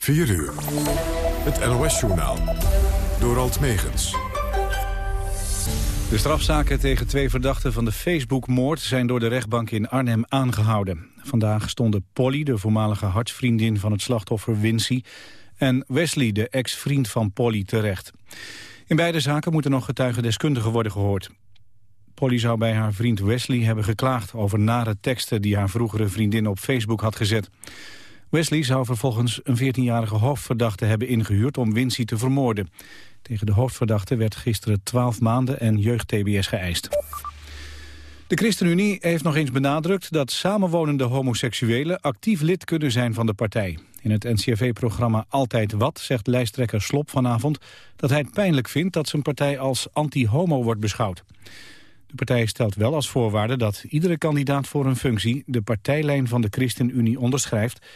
4 uur. Het NOS-journaal. Door Alt Megens. De strafzaken tegen twee verdachten van de Facebook-moord... zijn door de rechtbank in Arnhem aangehouden. Vandaag stonden Polly, de voormalige hartsvriendin van het slachtoffer Wincy... en Wesley, de ex-vriend van Polly, terecht. In beide zaken moeten nog getuigendeskundigen worden gehoord. Polly zou bij haar vriend Wesley hebben geklaagd... over nare teksten die haar vroegere vriendin op Facebook had gezet. Wesley zou vervolgens een 14-jarige hoofdverdachte hebben ingehuurd om Wincy te vermoorden. Tegen de hoofdverdachte werd gisteren 12 maanden en jeugd-TBS geëist. De ChristenUnie heeft nog eens benadrukt dat samenwonende homoseksuelen actief lid kunnen zijn van de partij. In het NCRV-programma Altijd Wat zegt lijsttrekker Slop vanavond dat hij het pijnlijk vindt dat zijn partij als anti-homo wordt beschouwd. De partij stelt wel als voorwaarde dat iedere kandidaat voor een functie de partijlijn van de ChristenUnie onderschrijft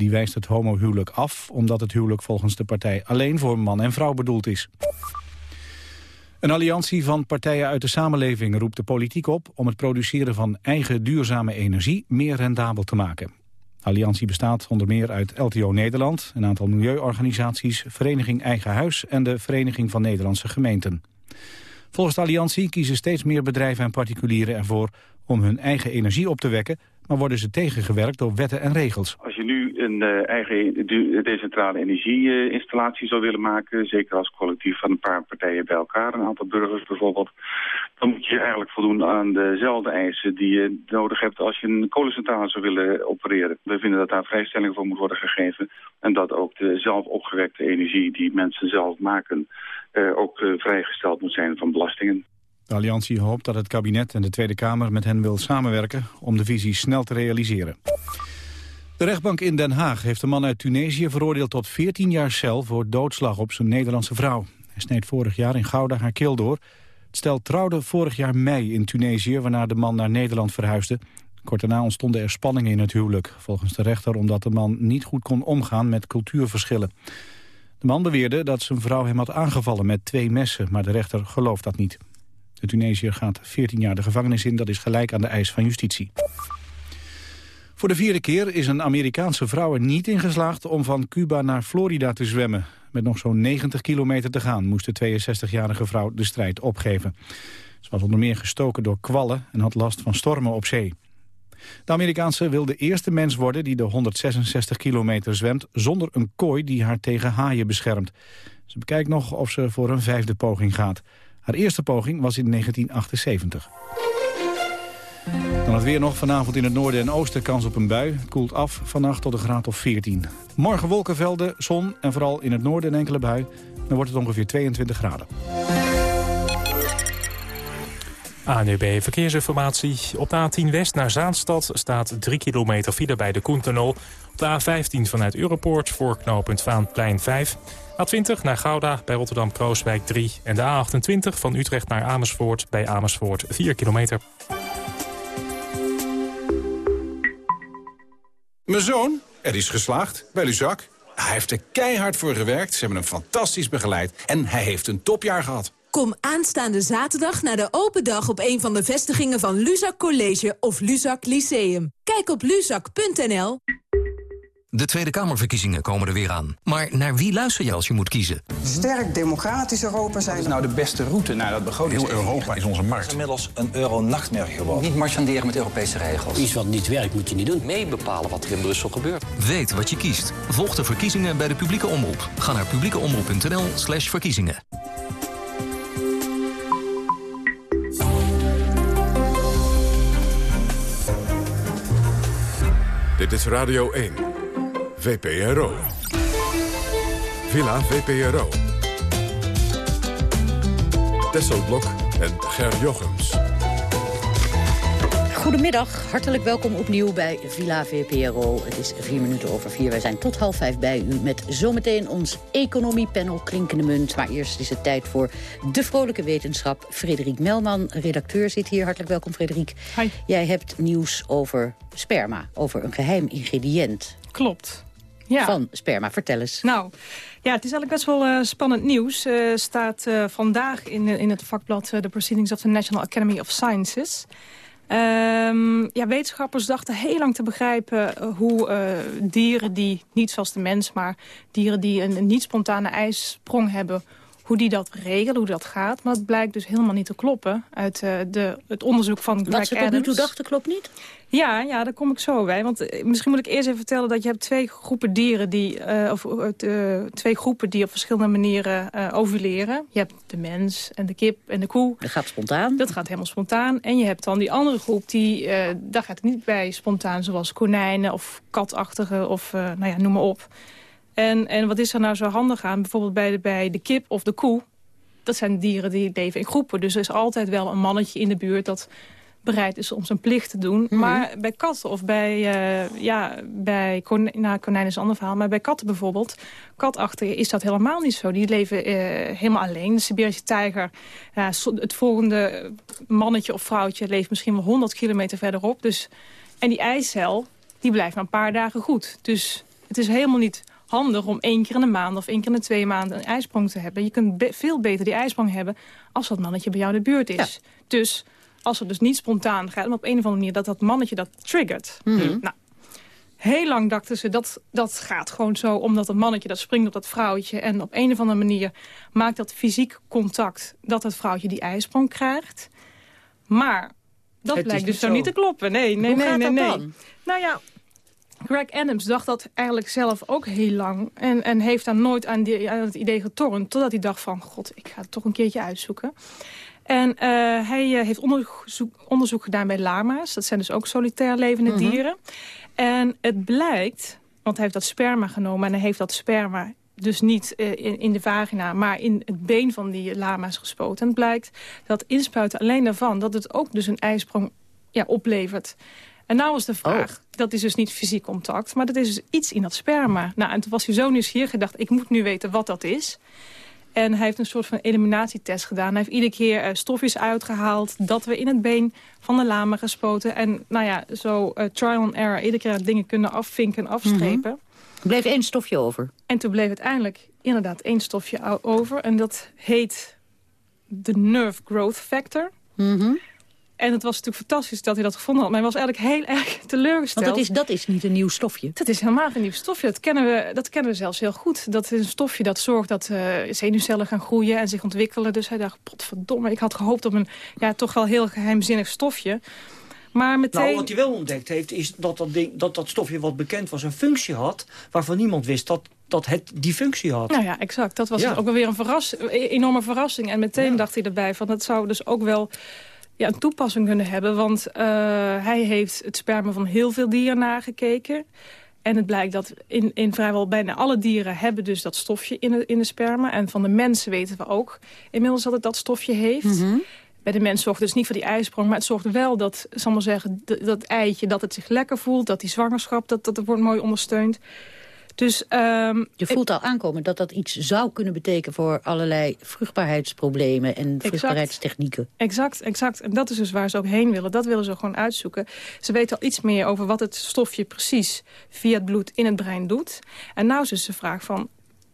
die wijst het homohuwelijk af omdat het huwelijk volgens de partij alleen voor man en vrouw bedoeld is. Een alliantie van partijen uit de samenleving roept de politiek op om het produceren van eigen duurzame energie meer rendabel te maken. Alliantie bestaat onder meer uit LTO Nederland, een aantal milieuorganisaties, Vereniging Eigen Huis en de Vereniging van Nederlandse Gemeenten. Volgens de alliantie kiezen steeds meer bedrijven en particulieren ervoor om hun eigen energie op te wekken, maar worden ze tegengewerkt door wetten en regels. Als je nu een uh, eigen decentrale energieinstallatie zou willen maken, zeker als collectief van een paar partijen bij elkaar, een aantal burgers bijvoorbeeld, dan moet je eigenlijk voldoen aan dezelfde eisen die je nodig hebt als je een kolencentrale zou willen opereren. We vinden dat daar vrijstelling voor moet worden gegeven en dat ook de zelf opgewekte energie die mensen zelf maken uh, ook uh, vrijgesteld moet zijn van belastingen. De alliantie hoopt dat het kabinet en de Tweede Kamer met hen wil samenwerken om de visie snel te realiseren. De rechtbank in Den Haag heeft een man uit Tunesië veroordeeld tot 14 jaar cel voor doodslag op zijn Nederlandse vrouw. Hij sneed vorig jaar in Gouda haar keel door. Het stel trouwde vorig jaar mei in Tunesië, waarna de man naar Nederland verhuisde. Kort daarna ontstonden er spanningen in het huwelijk, volgens de rechter omdat de man niet goed kon omgaan met cultuurverschillen. De man beweerde dat zijn vrouw hem had aangevallen met twee messen, maar de rechter gelooft dat niet. De Tunesiër gaat 14 jaar de gevangenis in, dat is gelijk aan de eis van justitie. Voor de vierde keer is een Amerikaanse vrouw er niet in geslaagd om van Cuba naar Florida te zwemmen. Met nog zo'n 90 kilometer te gaan moest de 62-jarige vrouw de strijd opgeven. Ze was onder meer gestoken door kwallen en had last van stormen op zee. De Amerikaanse wil de eerste mens worden die de 166 kilometer zwemt... zonder een kooi die haar tegen haaien beschermt. Ze bekijkt nog of ze voor een vijfde poging gaat. Haar eerste poging was in 1978. Dan het weer nog. Vanavond in het noorden en oosten kans op een bui. Koelt af vannacht tot een graad of 14. Morgen wolkenvelden, zon en vooral in het noorden enkele bui. Dan wordt het ongeveer 22 graden. ANUB Verkeersinformatie. Op de A10 West naar Zaanstad staat 3 kilometer file bij de Koentunnel. Op de A15 vanuit Europoort voor knooppunt Vaanplein 5. A20 naar Gouda bij Rotterdam-Krooswijk 3. En de A28 van Utrecht naar Amersfoort bij Amersfoort 4 kilometer. Mijn zoon, er is geslaagd bij Luzak. Hij heeft er keihard voor gewerkt, ze hebben hem fantastisch begeleid... en hij heeft een topjaar gehad. Kom aanstaande zaterdag naar de open dag op een van de vestigingen van Luzak College of Luzak Lyceum. Kijk op luzak.nl. De Tweede Kamerverkiezingen komen er weer aan. Maar naar wie luister je als je moet kiezen? Sterk democratisch Europa zijn. Wat is nou de beste route naar dat begroting? Heel Europa is onze markt. Het is inmiddels een euro-nachtmerrie geworden. Niet marchanderen met Europese regels. Iets wat niet werkt moet je niet doen. Mee bepalen wat er in Brussel gebeurt. Weet wat je kiest. Volg de verkiezingen bij de publieke omroep. Ga naar publiekeomroep.nl slash verkiezingen. Dit is Radio 1. VPRO. Villa VPRO. Tesselblok en Ger Jochems. Goedemiddag, hartelijk welkom opnieuw bij Villa VPRO. Het is vier minuten over vier. Wij zijn tot half vijf bij u met zometeen ons economiepanel Klinkende Munt. Maar eerst is het tijd voor de vrolijke wetenschap. Frederik Melman, redacteur, zit hier. Hartelijk welkom, Frederik. Hi. Jij hebt nieuws over sperma, over een geheim ingrediënt. Klopt. Ja. Van sperma. Vertel eens. Nou, ja, het is eigenlijk best wel uh, spannend nieuws. Uh, staat uh, vandaag in, in het vakblad The Proceedings of the National Academy of Sciences. Ehm, ja, wetenschappers dachten heel lang te begrijpen eh, hoe uh, dieren die, niet zoals de mens, maar dieren die een, een niet-spontane ijssprong hebben, hoe die dat regelen, hoe dat gaat. Maar dat blijkt dus helemaal niet te kloppen uit uh, de, het onderzoek van Greg Wat ze tot nu toe dachten klopt niet? Ja, ja, daar kom ik zo bij. Want uh, misschien moet ik eerst even vertellen dat je hebt twee groepen dieren die, uh, of twee groepen die op verschillende manieren ovuleren. Je hebt de mens en de kip en de koe. Dat gaat spontaan. Dat gaat helemaal spontaan. En je hebt dan die andere groep die, daar gaat het niet bij spontaan, zoals konijnen of katachtige of nou ja, noem maar op. En, en wat is er nou zo handig aan? Bijvoorbeeld bij de, bij de kip of de koe. Dat zijn dieren die leven in groepen. Dus er is altijd wel een mannetje in de buurt dat bereid is om zijn plicht te doen. Mhm. Maar bij katten of bij, uh, ja, bij konijn, nou, konijn is een ander verhaal. Maar bij katten bijvoorbeeld, katachtigen, is dat helemaal niet zo. Die leven uh, helemaal alleen. De Siberische tijger, uh, het volgende mannetje of vrouwtje leeft misschien wel 100 kilometer verderop. Dus, en die eicel, die blijft maar een paar dagen goed. Dus het is helemaal niet handig om één keer in de maand of één keer in de twee maanden een ijsprong te hebben. Je kunt be veel beter die ijsprong hebben als dat mannetje bij jou in de buurt is. Ja. Dus als het dus niet spontaan gaat, maar op een of andere manier dat dat mannetje dat triggert. Mhm. Nou, heel lang dachten ze dat dat gaat gewoon zo omdat het mannetje dat springt op dat vrouwtje en op een of andere manier maakt dat fysiek contact dat het vrouwtje die ijsprong krijgt. Maar dat Het blijkt dus zo niet te kloppen. Nee, nee, Hoe nee, dat nee. dan? Nou ja, Greg Adams dacht dat eigenlijk zelf ook heel lang. En, en heeft daar nooit aan, die, aan het idee getornd. Totdat hij dacht van, god, ik ga het toch een keertje uitzoeken. En eh, hij eh, heeft onderzoek, onderzoek gedaan bij lama's. Dat zijn dus ook solitair levende Mhm. dieren. En het blijkt, want hij heeft dat sperma genomen... en hij heeft dat sperma dus niet eh, in, in de vagina, maar in het been van die lama's gespoten. En het blijkt dat inspuiten alleen daarvan... dat het ook dus een ijsprong ja, oplevert. En nou was de vraag, dat is dus niet fysiek contact... maar dat is dus iets in dat sperma. Nou, en toen was hij zo nieuwsgierig gedacht... ik moet nu weten wat dat is. En hij heeft een soort van eliminatietest gedaan. Hij heeft iedere keer eh, stofjes uitgehaald... dat we in het been van de lama gespoten. En nou ja, zo eh, trial and error. Iedere keer dingen kunnen afvinken en afstrepen. Er bleef één stofje over. En toen bleef uiteindelijk inderdaad één stofje over. En dat heet de Nerve Growth Factor. Mhm. En het was natuurlijk fantastisch dat hij dat gevonden had. Maar hij was eigenlijk heel erg teleurgesteld. Want dat is, dat is niet een nieuw stofje. Dat is helemaal geen nieuw stofje. Dat kennen, we, dat kennen we zelfs heel goed. Dat is een stofje dat zorgt dat eh, zenuwcellen gaan groeien en zich ontwikkelen. Dus hij dacht, potverdomme, ik had gehoopt op een ja, toch wel heel geheimzinnig stofje. Maar meteen... Nou, wat hij wel ontdekt heeft, is dat dat, ding, dat dat stofje wat bekend was een functie had... waarvan niemand wist dat, dat het die functie had. Nou ja, exact. Dat was Ja. ook wel weer een verras, een enorme verrassing. En meteen dacht hij erbij van, dat zou dus ook wel ja, een toepassing kunnen hebben. Want eh, hij heeft het sperma van heel veel dieren nagekeken. En het blijkt dat in, in vrijwel bijna alle dieren hebben dus dat stofje in de, in de sperma. En van de mensen weten we ook inmiddels dat het dat stofje heeft. Mhm. Bij de mens zorgt het dus niet voor die ijsprong, maar het zorgt wel dat, zal maar zeggen, dat eitje, dat het zich lekker voelt, dat die zwangerschap, dat, dat wordt mooi ondersteund. Dus, ehm, Je voelt al aankomen dat dat iets zou kunnen betekenen... voor allerlei vruchtbaarheidsproblemen en vruchtbaarheidstechnieken. Exact, exact. En dat is dus waar ze ook heen willen. Dat willen ze gewoon uitzoeken. Ze weten al iets meer over wat het stofje precies via het bloed in het brein doet. En nou is dus de vraag van...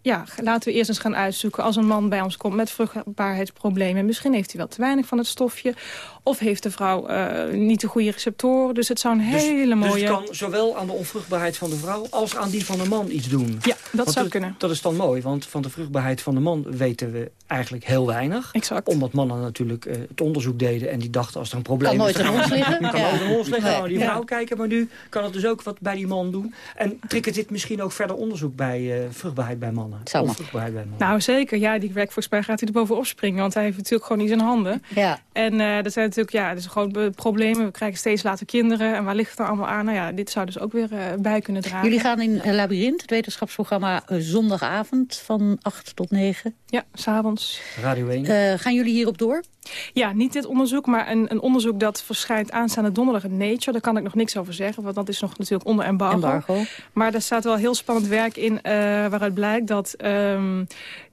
Ja, laten we eerst eens gaan uitzoeken als een man bij ons komt met vruchtbaarheidsproblemen. Misschien heeft hij wel te weinig van het stofje. Of heeft de vrouw eh, niet de goede receptoren. Dus het zou een Dus- hele dus mooie... het kan zowel aan de onvruchtbaarheid van de vrouw als aan die van de man iets doen. Ja, dat Want zou kunnen. Dat is dan mooi, want van de vruchtbaarheid van de man weten we eigenlijk heel weinig. Exact. Omdat mannen natuurlijk eh, het onderzoek deden en die dachten als er een probleem Kan nooit aan we- ons liggen. kan Ja. nooit aan ons liggen, we die Ja. vrouw kijken. Maar nu kan het dus ook wat bij die man doen. En triggert dit misschien ook verder onderzoek bij eh, vruchtbaarheid bij mannen? Zou bij mannen. Nou, zeker. Ja, die Greg volgens mij gaat hij er bovenop springen. Want hij heeft natuurlijk gewoon niet in zijn handen. Ja. En eh dat zijn natuurlijk, ja, dat is gewoon problemen. We krijgen steeds later kinderen. En waar ligt het dan allemaal aan? Nou ja, dit zou dus ook weer eh, bij kunnen dragen. Jullie gaan in eh, Labyrinth, het wetenschapsprogramma... zondagavond van 8 tot 9. Ja, s'avonds. Radio 1. Eh, gaan jullie hierop door? Ja, niet dit onderzoek, maar een, een onderzoek dat verschijnt aanstaande donderdag in Nature. Daar kan ik nog niks over zeggen, want dat is nog natuurlijk onder embargo. Embargo. Maar daar staat wel heel spannend werk in eh, waaruit blijkt dat ehm,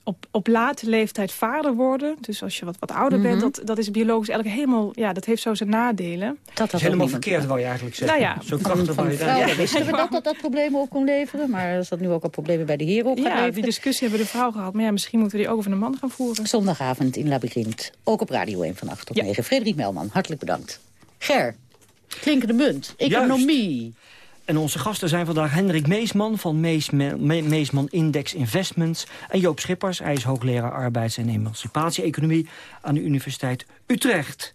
op, op late leeftijd vader worden... dus als je wat, wat ouder bent, Mhm. dat, dat is biologisch eigenlijk helemaal... ja, dat heeft zo zijn nadelen. Dat is helemaal verkeerd, wou je eigenlijk zeggen. Nou ja, Zo Van, krachtig van dat. wisten we dat, dat dat problemen op kon leveren. Maar er zat nu ook al problemen bij de heren op Ja, leveren. die discussie hebben de vrouw gehad. Maar ja, misschien moeten we die ook over de man gaan voeren. Zondagavond in Labyrinth. Ook op Radio 1 van 8 tot 9. Frederik Melman, hartelijk bedankt. Ger, Klinkende munt. Economie. En onze gasten zijn vandaag Hendrik Meesman van Mees, Meesman Index Investments... en Joop Schippers, hij is hoogleraar arbeids- en emancipatie-economie... aan de Universiteit Utrecht.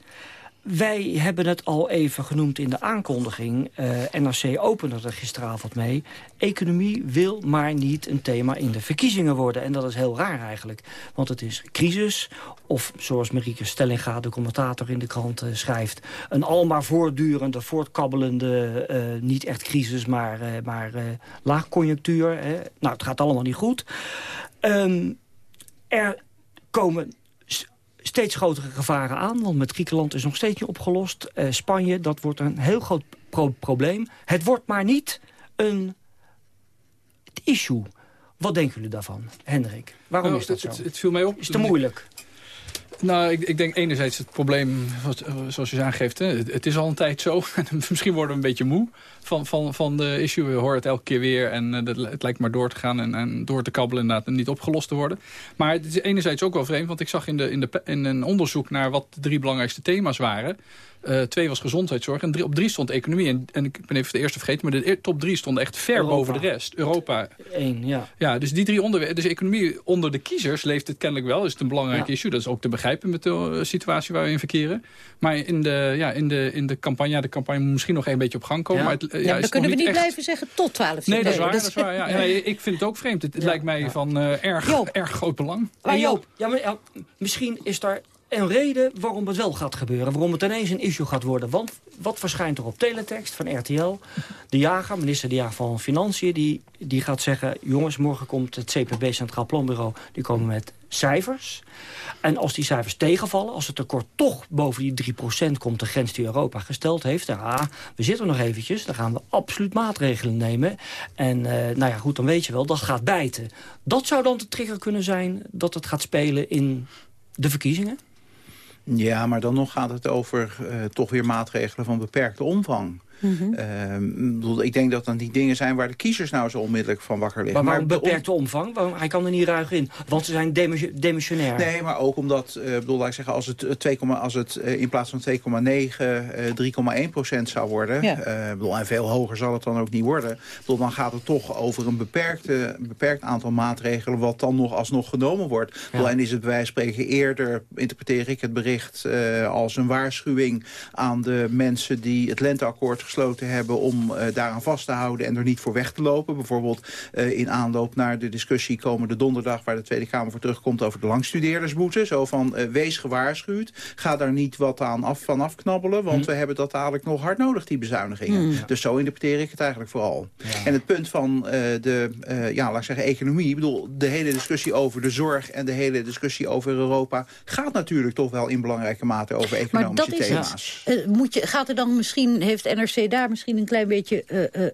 Wij hebben het al even genoemd in de aankondiging. Uh, NRC opende er gisteravond mee. Economie wil maar niet een thema in de verkiezingen worden. En dat is heel raar eigenlijk. Want het is crisis. Of zoals Marieke Stellinga, de commentator in de krant, uh, schrijft... een almaar voortdurende, voortkabbelende, uh, niet echt crisis... maar, maar laagconjunctuur. Hè. Nou, het gaat allemaal niet goed. Um, er komen steeds grotere gevaren aan. Want met Griekenland is nog steeds niet opgelost. Uh, Spanje, dat wordt een heel groot pro probleem. Het wordt maar niet een issue. Wat denken jullie daarvan, Hendrik? Waarom nou, is dat het, zo? Het, het viel mij op. Is het te moeilijk? Nou, ik, ik, denk enerzijds het probleem, zoals je aangeeft, hè, het, is al een tijd zo. Misschien worden we een beetje moe van, van, van de issue. We horen het elke keer weer en uh, het lijkt maar door te gaan en, en door te kabbelen inderdaad en niet opgelost te worden. Maar het is enerzijds ook wel vreemd, want ik zag in, de, in, de, in een onderzoek naar wat de drie belangrijkste thema's waren. Uh, twee was gezondheidszorg en drie, op drie stond economie. En, en ik ben even de eerste vergeten, maar de top drie stonden echt ver Europa. boven de rest. Europa. Eén, ja. Ja, dus die drie onderwerpen. Dus economie onder de kiezers leeft het kennelijk wel. Is het een belangrijk ja. issue. Dat is ook te begrijpen met de uh, situatie waar we in verkeren. Maar in de, ja, in de, in de campagne, ja, de campagne moet misschien nog een beetje op gang komen. Ja. Maar het, uh, ja, dan kunnen we niet echt... blijven zeggen tot 12 Nee, dat is waar. Dat is waar ja. nee, ik vind het ook vreemd. Het, lijkt mij van uh, erg, erg groot belang. Maar Joop, ja, maar, ja, misschien is daar een reden waarom het wel gaat gebeuren. Waarom het ineens een issue gaat worden. Want wat verschijnt er op teletext van RTL? De jager, minister De Jager van Financiën, die, die gaat zeggen... jongens, morgen komt het CPB Centraal Planbureau, die komen met cijfers. En als die cijfers tegenvallen, als het tekort toch boven die 3% komt... de grens die Europa gesteld heeft, ja, we zitten nog eventjes... dan gaan we absoluut maatregelen nemen. En uh, nou ja, goed, dan weet je wel, dat gaat bijten. Dat zou dan de trigger kunnen zijn dat het gaat spelen in de verkiezingen? Ja, maar dan nog gaat het over uh, toch weer maatregelen van beperkte omvang. Mm -hmm. uh, ik denk dat dan die dingen zijn waar de kiezers nou zo onmiddellijk van wakker liggen. Maar waarom beperkte omvang? Waarom, hij kan er niet ruig in, want ze zijn demissionair. Nee, maar ook omdat, uh, bedoel, laat ik zeggen, als het, 2, als het uh, in plaats van 2,9 3,1 procent zou worden, ja. bedoel, en veel hoger zal het dan ook niet worden, bedoel, dan gaat het toch over een beperkte, beperkt aantal maatregelen wat dan nog alsnog genomen wordt. Ja. Bedoel, en is het bij wijze van spreken eerder, interpreteer ik het bericht als een waarschuwing aan de mensen die het lenteakkoord gesloten hebben om uh, daaraan vast te houden en er niet voor weg te lopen. Bijvoorbeeld uh, in aanloop naar de discussie komende donderdag waar de Tweede Kamer voor terugkomt over de langstudeerdersboete. Zo van uh, wees gewaarschuwd, ga daar niet wat aan af, van afknabbelen, want mm. we hebben dat dadelijk nog hard nodig, die bezuinigingen. Mm. Dus zo interpreteer ik het eigenlijk vooral. Ja. En het punt van de, ja, laat ik zeggen, economie, ik bedoel, de hele discussie over de zorg en de hele discussie over Europa gaat natuurlijk toch wel in belangrijke mate over economische maar dat thema's. Is, moet je, gaat er dan misschien, heeft NRC daar misschien een klein beetje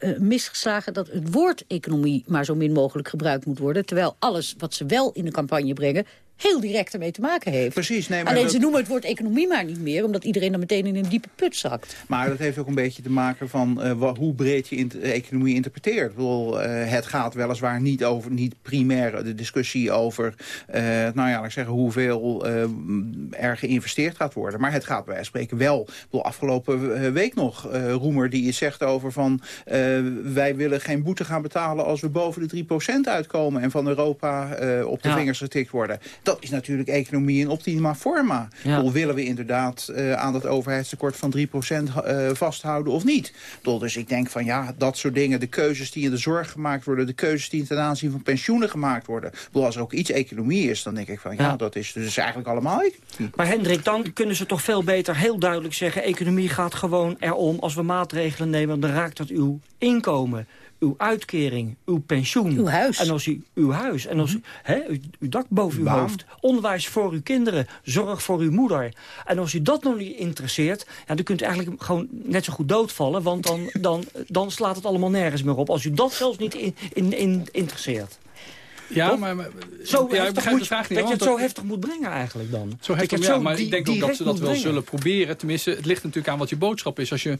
uh, misgeslagen... dat het woord economie maar zo min mogelijk gebruikt moet worden... terwijl alles wat ze wel in de campagne brengen heel direct ermee te maken heeft. Precies. Nee, maar Alleen dat... ze noemen het woord economie maar niet meer... omdat iedereen dan meteen in een diepe put zakt. Maar dat heeft ook een beetje te maken van uh, wat, hoe breed je in de economie interpreteert. Ik bedoel, uh, het gaat weliswaar niet over, niet primair de discussie over... Uh, nou ja, laat ik zeggen, hoeveel er geïnvesteerd gaat worden. Maar het gaat bij wijze van spreken wel. Ik bedoel, afgelopen week nog, Roemer, die zegt over van... wij willen geen boete gaan betalen als we boven de 3% uitkomen... en van Europa op de ja. vingers getikt worden. Dat is natuurlijk economie in optima forma. Ja. Bedoel, willen we inderdaad uh, aan dat overheidstekort van 3% uh, vasthouden of niet? Bedoel, dus ik denk van ja, dat soort dingen, de keuzes die in de zorg gemaakt worden... de keuzes die ten aanzien van pensioenen gemaakt worden. Bedoel, als er ook iets economie is, dan denk ik van ja, ja. dat is dus eigenlijk allemaal economie. Maar Hendrik, dan kunnen ze toch veel beter heel duidelijk zeggen... economie gaat gewoon erom, als we maatregelen nemen... dan raakt dat uw inkomen uw uitkering, uw pensioen. Uw huis. En als u, uw huis. En als u, hè, uw, uw dak boven uw Baan. hoofd. Onderwijs voor uw kinderen. Zorg voor uw moeder. En als u dat nog niet interesseert... Ja, dan kunt u eigenlijk gewoon net zo goed doodvallen. Want dan, dan, dan slaat het allemaal nergens meer op. Als u dat zelfs niet in, in, in interesseert. Ja, maar, maar zo ja, ik begrijp de vraag niet. Dat je het zo heftig moet brengen eigenlijk dan. Zo heftig, ja, maar ik denk ook dat ze dat wel zullen proberen. Tenminste, het ligt natuurlijk aan wat je boodschap is. Als je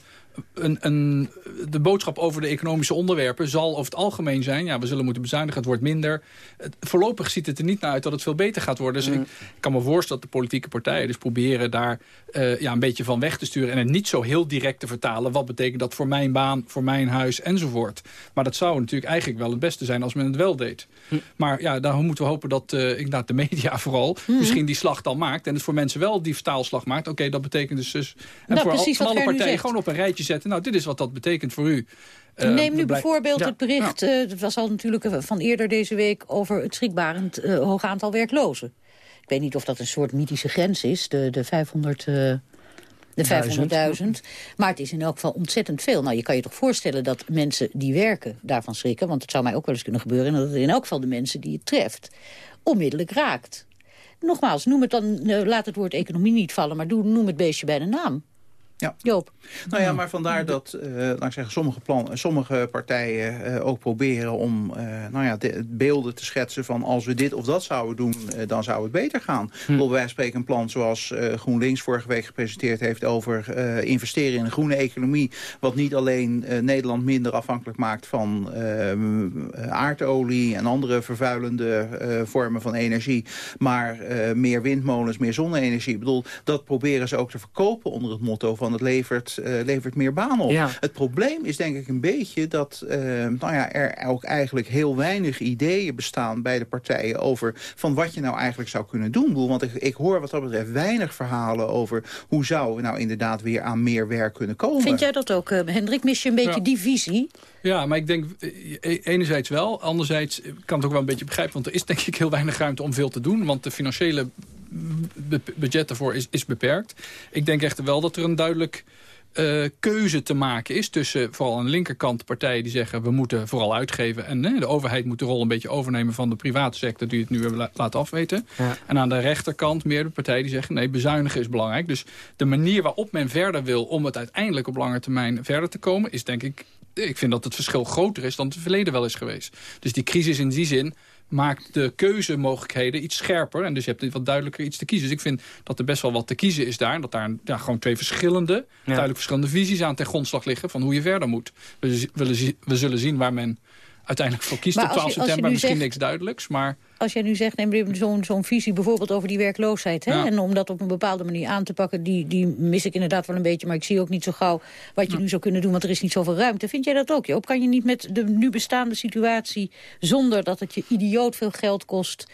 een, een, de boodschap over de economische onderwerpen zal over het algemeen zijn... ja, we zullen moeten bezuinigen, het wordt minder. Het, voorlopig ziet het er niet naar uit dat het veel beter gaat worden. Dus ik kan me voorstellen dat de politieke partijen dus proberen daar uh, ja, een beetje van weg te sturen... en het niet zo heel direct te vertalen. Wat betekent dat voor mijn baan, voor mijn huis enzovoort. Maar dat zou natuurlijk eigenlijk wel het beste zijn als men het wel deed. Hm. Maar ja, daar moeten we hopen dat uh, inderdaad de media vooral... Hm. misschien die slag dan maakt en het voor mensen wel die vertaalslag maakt. Oké, dat betekent dus... dus en nou, voor al, alle partijen gewoon op een rijtje zetten. Nou, dit is wat dat betekent voor u. Uh, Neem nu bijvoorbeeld het bericht, ja. dat was al natuurlijk van eerder deze week... over het schrikbarend hoog aantal werklozen. Ik weet niet of dat een soort mythische grens is, de, de 500... De 500.000. Maar het is in elk geval ontzettend veel. Nou, je kan je toch voorstellen dat mensen die werken daarvan schrikken. Want het zou mij ook wel eens kunnen gebeuren. En dat het in elk geval de mensen die het treft onmiddellijk raakt. Nogmaals, noem het dan, laat het woord economie niet vallen... maar noem het beestje bij de naam. Ja. Joop. Nou ja, maar vandaar dat uh, laat ik zeggen, sommige, plan, sommige partijen uh, ook proberen om uh, nou ja, de, beelden te schetsen van als we dit of dat zouden doen, dan zou het beter gaan. Hm. Wij spreken een plan zoals GroenLinks vorige week gepresenteerd heeft over investeren in een groene economie. Wat niet alleen Nederland minder afhankelijk maakt van aardolie en andere vervuilende vormen van energie. Maar meer windmolens, meer zonne-energie. Ik bedoel, dat proberen ze ook te verkopen onder het motto van het levert, uh, levert meer banen op. Ja. Het probleem is denk ik een beetje dat uh, nou ja, er ook eigenlijk heel weinig ideeën bestaan bij de partijen over van wat je nou eigenlijk zou kunnen doen. Want ik, ik hoor wat dat betreft weinig verhalen over hoe zou we nou inderdaad weer aan meer werk kunnen komen. Vind jij dat ook, uh, Hendrik? Mis je een beetje ja. die visie? Ja, maar ik denk enerzijds wel. Anderzijds kan het ook wel een beetje begrijpen. Want er is denk ik heel weinig ruimte om veel te doen. Want de financiële budget daarvoor is, is beperkt. Ik denk echter wel dat er een duidelijk uh, keuze te maken is tussen vooral aan de linkerkant partijen die zeggen we moeten vooral uitgeven en de overheid moet de rol een beetje overnemen van de private sector die het nu hebben laten afweten. Ja. En aan de rechterkant meer de partijen die zeggen nee bezuinigen is belangrijk. Dus de manier waarop men verder wil om het uiteindelijk op lange termijn verder te komen is denk ik, ik vind dat het verschil groter is dan het verleden wel is geweest. Dus die crisis in die zin maakt de keuzemogelijkheden iets scherper. En dus je hebt wat duidelijker iets te kiezen. Dus ik vind dat er best wel wat te kiezen is daar. En dat daar ja, gewoon twee verschillende, duidelijk verschillende visies aan ten grondslag liggen... van hoe je verder moet. We, we, we zullen zien waar men uiteindelijk voor kiest op 12 september. Misschien zegt, niks duidelijks, maar... Als jij nu zegt, neem zo'n zo'n visie bijvoorbeeld over die werkloosheid... Hè? Ja. en om dat op een bepaalde manier aan te pakken... Die, die mis ik inderdaad wel een beetje, maar ik zie ook niet zo gauw... wat je ja. nu zou kunnen doen, want er is niet zoveel ruimte. Vind jij dat ook, Joop? Kan je niet met de nu bestaande situatie... zonder dat het je idioot veel geld kost...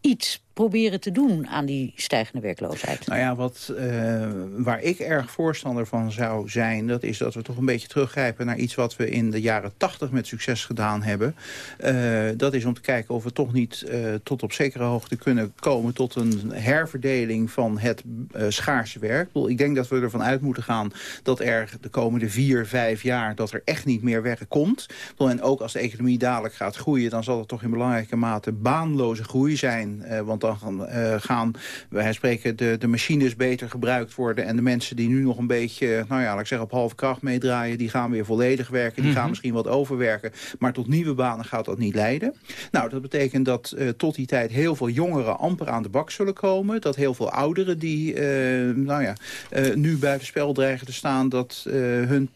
iets proberen te doen aan die stijgende werkloosheid? Nou ja, wat, uh, waar ik erg voorstander van zou zijn... dat is dat we toch een beetje teruggrijpen naar iets wat we in de jaren tachtig met succes gedaan hebben. Uh, dat is om te kijken of we toch niet uh, tot op zekere hoogte kunnen komen... tot een herverdeling van het schaarse werk. Ik denk dat we ervan uit moeten gaan dat er de komende vier, vijf jaar... dat er echt niet meer werk komt. En ook als de economie dadelijk gaat groeien... dan zal het toch in belangrijke mate baanloze groei zijn. want gaan, uh, gaan wij spreken, de, de machines beter gebruikt worden... en de mensen die nu nog een beetje, nou ja, laat ik zeggen, op halve kracht meedraaien... die gaan weer volledig werken, die mm -hmm. gaan misschien wat overwerken. Maar tot nieuwe banen gaat dat niet leiden. Nou, dat betekent dat uh, tot die tijd heel veel jongeren amper aan de bak zullen komen. Dat heel veel ouderen die, uh, nou ja, nu buitenspel dreigen te staan... dat hun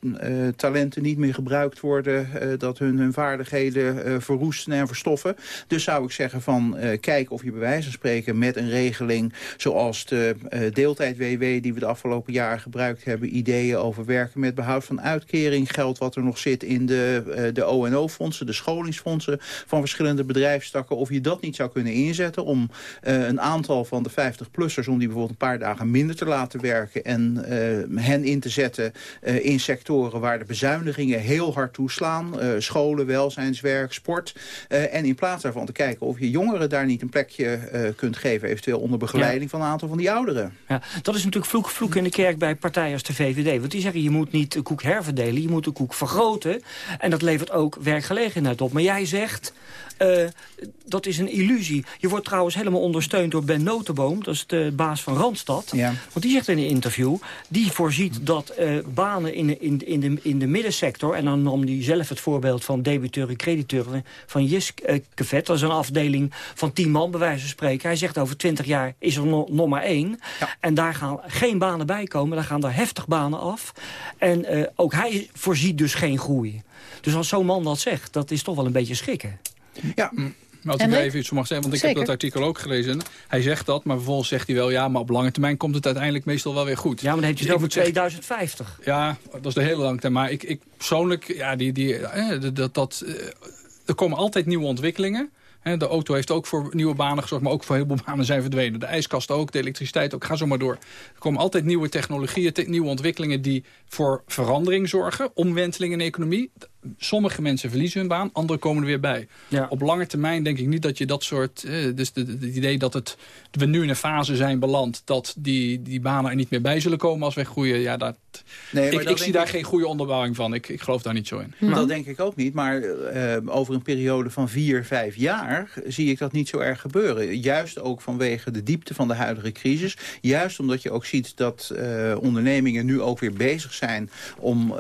talenten niet meer gebruikt worden... dat hun, hun vaardigheden verroesten en verstoffen. Dus zou ik zeggen van, kijk of je bij wijze met een regeling zoals de uh, deeltijd-WW die we de afgelopen jaren gebruikt hebben. Ideeën over werken met behoud van uitkering. Geld wat er nog zit in de, uh, de ONO-fondsen, de scholingsfondsen van verschillende bedrijfstakken. Of je dat niet zou kunnen inzetten om uh, een aantal van de 50-plussers... om die bijvoorbeeld een paar dagen minder te laten werken... en hen in te zetten in sectoren waar de bezuinigingen heel hard toeslaan. scholen, welzijnswerk, sport. en in plaats daarvan te kijken of je jongeren daar niet een plekje kunt geven. Eventueel onder begeleiding ja. van een aantal van die ouderen. Ja, dat is natuurlijk vloek, vloek in de kerk bij partijen als de VVD. Want die zeggen je moet niet de koek herverdelen, je moet de koek vergroten. En dat levert ook werkgelegenheid op. Maar jij zegt, Uh, dat is een illusie. Je wordt trouwens helemaal ondersteund door Ben Notenboom. Dat is de baas van Randstad. Ja. Want die zegt in een interview... die voorziet dat uh, banen in, in, in, de, in de middensector... en dan nam hij zelf het voorbeeld van debiteuren crediteuren... van Jiskevet, dat is een afdeling van tien man, bij wijze van spreken. Hij zegt over twintig jaar is er nog, maar één. Ja. En daar gaan geen banen bij komen. Daar gaan er heftig banen af. En uh, ook hij voorziet dus geen groei. Dus als zo'n man dat zegt, dat is toch wel een beetje schikken. Ja, maar als ik daar even iets mag zeggen, want ik Zeker. heb dat artikel ook gelezen. Hij zegt dat, maar vervolgens zegt hij wel... ja, maar op lange termijn komt het uiteindelijk meestal wel weer goed. Ja, maar dan heb je het dus over 2050. Zeggen, ja, dat is de hele lange termijn. Maar ik, ik persoonlijk, ja, die, die, eh, dat, dat, eh, er komen altijd nieuwe ontwikkelingen. De auto heeft ook voor nieuwe banen gezorgd, maar ook voor heel veel banen zijn verdwenen. De ijskast ook, de elektriciteit ook, ga zo maar door. Er komen altijd nieuwe technologieën, nieuwe ontwikkelingen die voor verandering zorgen. Omwenteling in de economie sommige mensen verliezen hun baan, anderen komen er weer bij. Op lange termijn denk ik niet dat je dat soort... Eh, dus het idee dat het, we nu in een fase zijn beland... dat die, die banen er niet meer bij zullen komen als wij groeien... Ja, dat, nee, ik, ik zie daar geen goede onderbouwing van. Ik, ik geloof daar niet zo in. Dat denk ik ook niet. Maar uh, over een periode van vier, vijf jaar... zie ik dat niet zo erg gebeuren. Juist ook vanwege de diepte van de huidige crisis. Juist omdat je ook ziet dat uh, ondernemingen nu ook weer bezig zijn... om, uh,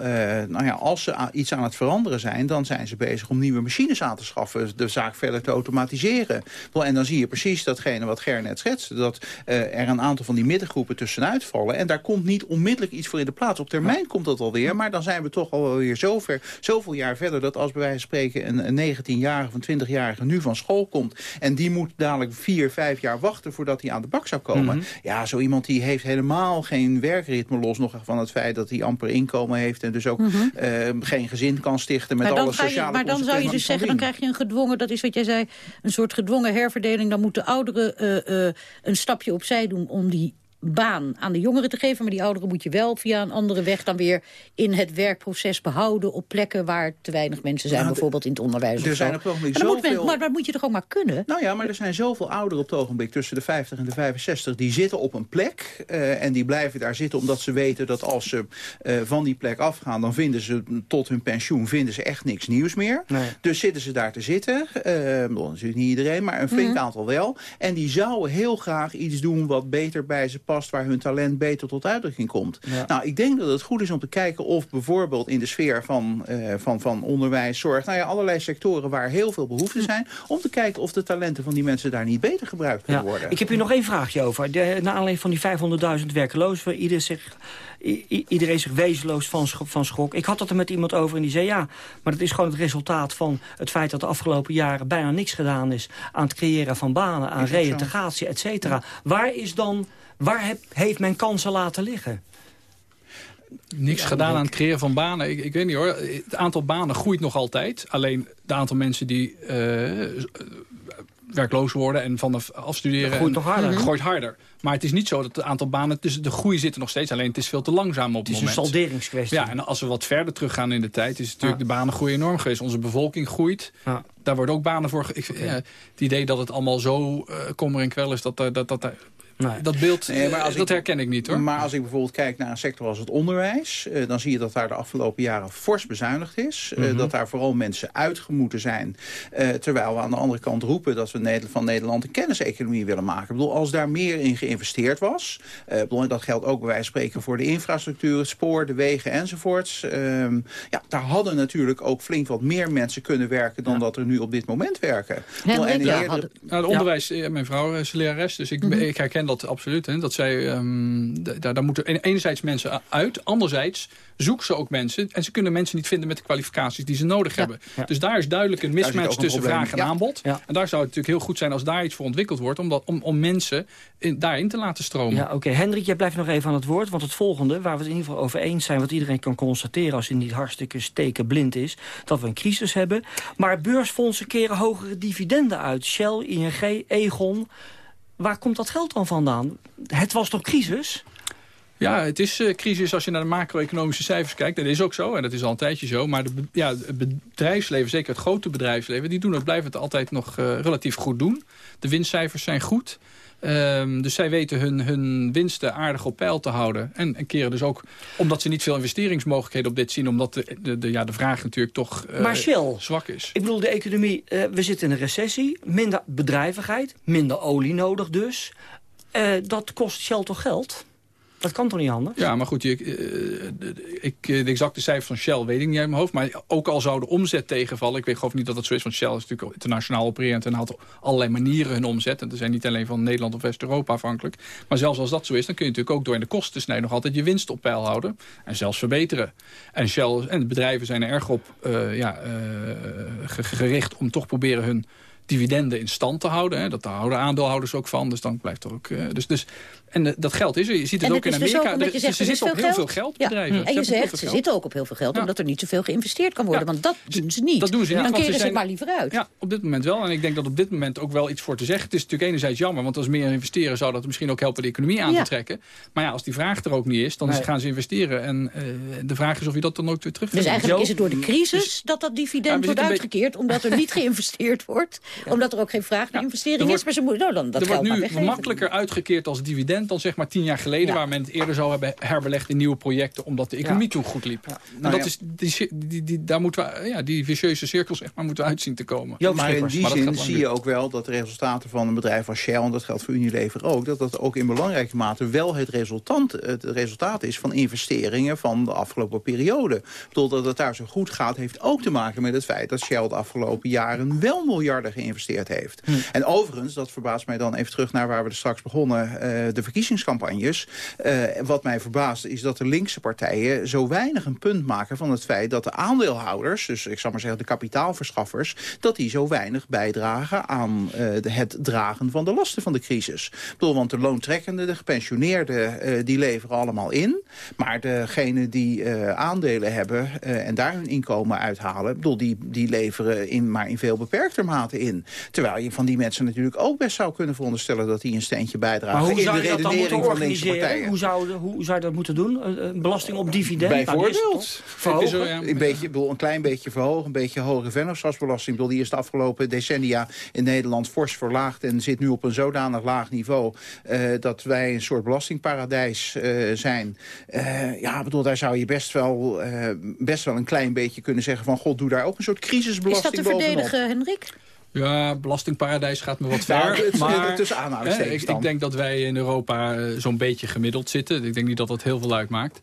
nou ja, als ze iets aan het veranderen veranderen zijn... dan zijn ze bezig om nieuwe machines aan te schaffen. De zaak verder te automatiseren. En dan zie je precies datgene wat Ger net schetste. Dat uh, er een aantal van die middengroepen tussenuit vallen. En daar komt niet onmiddellijk iets voor in de plaats. Op termijn komt dat alweer. Maar dan zijn we toch alweer zover, zoveel jaar verder... dat als bij wijze van spreken een, een 19-jarige of een 20-jarige nu van school komt... en die moet dadelijk vier, vijf jaar wachten voordat hij aan de bak zou komen. Mhm. Ja, zo iemand die heeft helemaal geen werkritme los nog van het feit dat hij amper inkomen heeft... en dus ook mm -hmm. geen gezin kan stichten met alle sociale je, Maar dan zou je dus zeggen, dan krijg je een gedwongen... dat is wat jij zei, een soort gedwongen herverdeling. Dan moeten ouderen uh, uh, een stapje opzij doen om die baan aan de jongeren te geven. Maar die ouderen moet je wel via een andere weg dan weer in het werkproces behouden... op plekken waar te weinig mensen zijn, nou, bijvoorbeeld in het onderwijs. Er zijn op het ogenblik zoveel... maar dat moet je toch ook maar kunnen? Nou ja, maar er zijn zoveel ouderen op het ogenblik tussen de 50 en de 65... die zitten op een plek uh, en die blijven daar zitten omdat ze weten dat als ze uh, van die plek afgaan... dan vinden ze tot hun pensioen vinden ze echt niks nieuws meer. Nee. Dus zitten ze daar te zitten. Uh, natuurlijk niet iedereen, maar een flink mm -hmm. aantal wel. En die zouden heel graag iets doen wat beter bij ze past past... waar hun talent beter tot uitdrukking komt. Ja. Nou, ik denk dat het goed is om te kijken of bijvoorbeeld in de sfeer van, uh, van, van onderwijs, zorg... nou ja, allerlei sectoren waar heel veel behoeften zijn... om te kijken of de talenten van die mensen daar niet beter gebruikt kunnen ja. worden. Ik heb hier nog één vraagje over. De, naar aanleiding van die 500.000 werkelozen... waar ieder zich iedereen zich wezenloos van, van schrok. Ik had het er met iemand over en die zei ja, maar dat is gewoon het resultaat van het feit dat de afgelopen jaren bijna niks gedaan is aan het creëren van banen, aan reïntegratie, et cetera. Waar is dan Waar heb, heeft men kansen laten liggen? Niks gedaan aan het creëren van banen. Ik, ik weet niet hoor. Het aantal banen groeit nog altijd. Alleen het aantal mensen die uh, werkloos worden en van de afstuderen... groeit nog harder. Gooit harder. Maar het is niet zo dat het aantal banen... Dus de groei zit er nog steeds, alleen het is veel te langzaam op het, moment. Het is een salderingskwestie. Ja, en als we wat verder teruggaan in de tijd... is natuurlijk ja. de banengroei enorm geweest. Onze bevolking groeit. Ja. Daar worden ook banen voor... Ik, ja, het idee dat het allemaal zo uh, kommer en kwel is... dat, dat, dat, dat Nee. Dat beeld, nee, maar als dat ik, herken ik niet hoor. Maar als ik bijvoorbeeld kijk naar een sector als het onderwijs... Uh, dan zie je dat daar de afgelopen jaren fors bezuinigd is. Uh, mm -hmm. Dat daar vooral mensen uitgemoeten zijn. Uh, terwijl we aan de andere kant roepen dat we van Nederland een kenniseconomie willen maken. Ik bedoel, als daar meer in geïnvesteerd was... bedoel, dat geldt ook bij wijze van spreken voor de infrastructuur... het spoor, de wegen enzovoorts. Ehm, ja, daar hadden natuurlijk ook flink wat meer mensen kunnen werken... dan ja. dat er nu op dit moment werken. Bedoel, en ja, eerder... nou, het onderwijs, mijn vrouw is lerares, dus ik, mm -hmm. ik herken dat dat absoluut. Hè, dat zij, um, daar, daar moeten enerzijds mensen uit. Anderzijds zoeken ze ook mensen. En ze kunnen mensen niet vinden met de kwalificaties die ze nodig ja. hebben. Ja. Dus daar is duidelijk een mismatch tussen vraag en ja. aanbod. En daar zou het natuurlijk heel goed zijn als daar iets voor ontwikkeld wordt. Om, dat, om, om mensen in, daarin te laten stromen. Ja, oké. Okay. Hendrik, jij blijft nog even aan het woord. Want het volgende, waar we het in ieder geval over eens zijn... wat iedereen kan constateren als hij niet hartstikke stekenblind is... dat we een crisis hebben. Maar beursfondsen keren hogere dividenden uit. Shell, ING, Egon waar komt dat geld dan vandaan? Het was toch crisis? Ja, het is uh, crisis als je naar de macro-economische cijfers kijkt. Dat is ook zo en dat is al een tijdje zo. Maar de, ja, het bedrijfsleven, zeker het grote bedrijfsleven... die doen het, blijven het altijd nog uh, relatief goed doen. De winstcijfers zijn goed. Ehm, dus zij weten hun, hun winsten aardig op peil te houden. En, en keren dus ook, omdat ze niet veel investeringsmogelijkheden op dit zien... omdat de, de, de ja, de vraag natuurlijk toch uh, maar Shell, zwak is. Ik bedoel, de economie, uh, we zitten in een recessie. Minder bedrijvigheid, minder olie nodig dus. Uh, dat kost Shell toch geld? Dat kan toch niet anders? Ja, maar goed, ik, uh, ik, de exacte cijfers van Shell weet ik niet uit mijn hoofd. Maar ook al zou de omzet tegenvallen... ik weet geloof niet dat dat zo is, want Shell is natuurlijk internationaal opererend... en op allerlei manieren hun omzet. En dat zijn niet alleen van Nederland of West-Europa afhankelijk. Maar zelfs als dat zo is, dan kun je natuurlijk ook door in de kosten te snijden... nog altijd je winst op peil houden en zelfs verbeteren. En Shell en bedrijven zijn er erg op uh, ja, gericht om toch proberen hun dividenden in stand te houden. Hè. Dat houden aandeelhouders ook van. Dus dan blijft er ook. Dus, dus, en uh, dat geld is er. Je ziet het en ook in Amerika. Dus ook, er, ze zitten op heel veel geld, ja. bedrijven. En je zegt, ze zitten ook op heel veel geld... omdat er niet zoveel geïnvesteerd kan worden. Want dat doen ze niet. Dat doen ze niet. Dan keren ze, het maar liever uit. Ja, op dit moment wel. En ik denk dat op dit moment ook wel iets voor te zeggen. Het is natuurlijk enerzijds jammer. Want als meer investeren zou dat misschien ook helpen de economie aan te trekken. Maar ja, als die vraag er ook niet is, dan nee. gaan ze investeren. En uh, de vraag is of je dat dan ook weer terug Dus eigenlijk is het door de crisis dat dat dividend wordt uitgekeerd. Omdat er niet geïnvesteerd wordt. Omdat er ook geen vraag naar investering is. Maar ze moeten nou, dan dat er wordt nu makkelijker uitgekeerd als dividend dan zeg maar tien jaar geleden. Ja. Waar men het eerder zou hebben herbelegd in nieuwe projecten. Omdat de economie ja. toen goed liep. Ja. En nou, dat is, die, die, die, daar moeten we, ja, die vicieuze cirkels echt maar moeten uitzien te komen. Ja, maar in die maar zin zie je ook wel dat de resultaten van een bedrijf als Shell... en dat geldt voor Unilever ook... dat dat ook in belangrijke mate wel het resultaat, het resultaat is van investeringen van de afgelopen periode. Ik bedoel, dat het daar zo goed gaat heeft ook te maken met het feit... dat Shell de afgelopen jaren wel miljarden geïnvesteerd heeft. Hm. En overigens, dat verbaast mij dan even terug naar waar we er straks begonnen... Uh, de verkiezingscampagnes. Uh, wat mij verbaast is dat de linkse partijen zo weinig een punt maken... van het feit dat de aandeelhouders, dus ik zal maar zeggen de kapitaalverschaffers... dat die zo weinig bijdragen aan uh, de, het dragen van de lasten van de crisis. Ik bedoel, want de loontrekkenden, de gepensioneerden, die leveren allemaal in. Maar degenen die aandelen hebben en daar hun inkomen uithalen... Bedoel, die, die leveren in, maar in veel beperkter mate in. Terwijl je van die mensen natuurlijk ook best zou kunnen veronderstellen... dat die een steentje bijdragen maar hoe in zou de je dat dan moeten organiseren? partijen. Hoe zou, hoe zou je dat moeten doen? Een- Een belasting op dividend? Nou, is Bijvoorbeeld. Verhogen? Een, beetje, ik bedoel, een klein beetje verhogen, een beetje hogere vennootschapsbelasting. Ik bedoel, die is de afgelopen decennia in Nederland fors verlaagd... en zit nu op een zodanig laag niveau... eh, dat wij een soort belastingparadijs eh, zijn. Eh, ja, ik bedoel, daar zou je best wel, eh, best wel een klein beetje kunnen zeggen... van god, doe daar ook een soort Is dat crisisbelasting te bovenop. verdedigen, Hendrik? Ja, belastingparadijs gaat me wat ver. het- maar, tussen aanhalingstekens ik, ik denk dat wij in Europa eh, zo'n beetje gemiddeld zitten. Ik denk niet dat dat heel veel uitmaakt.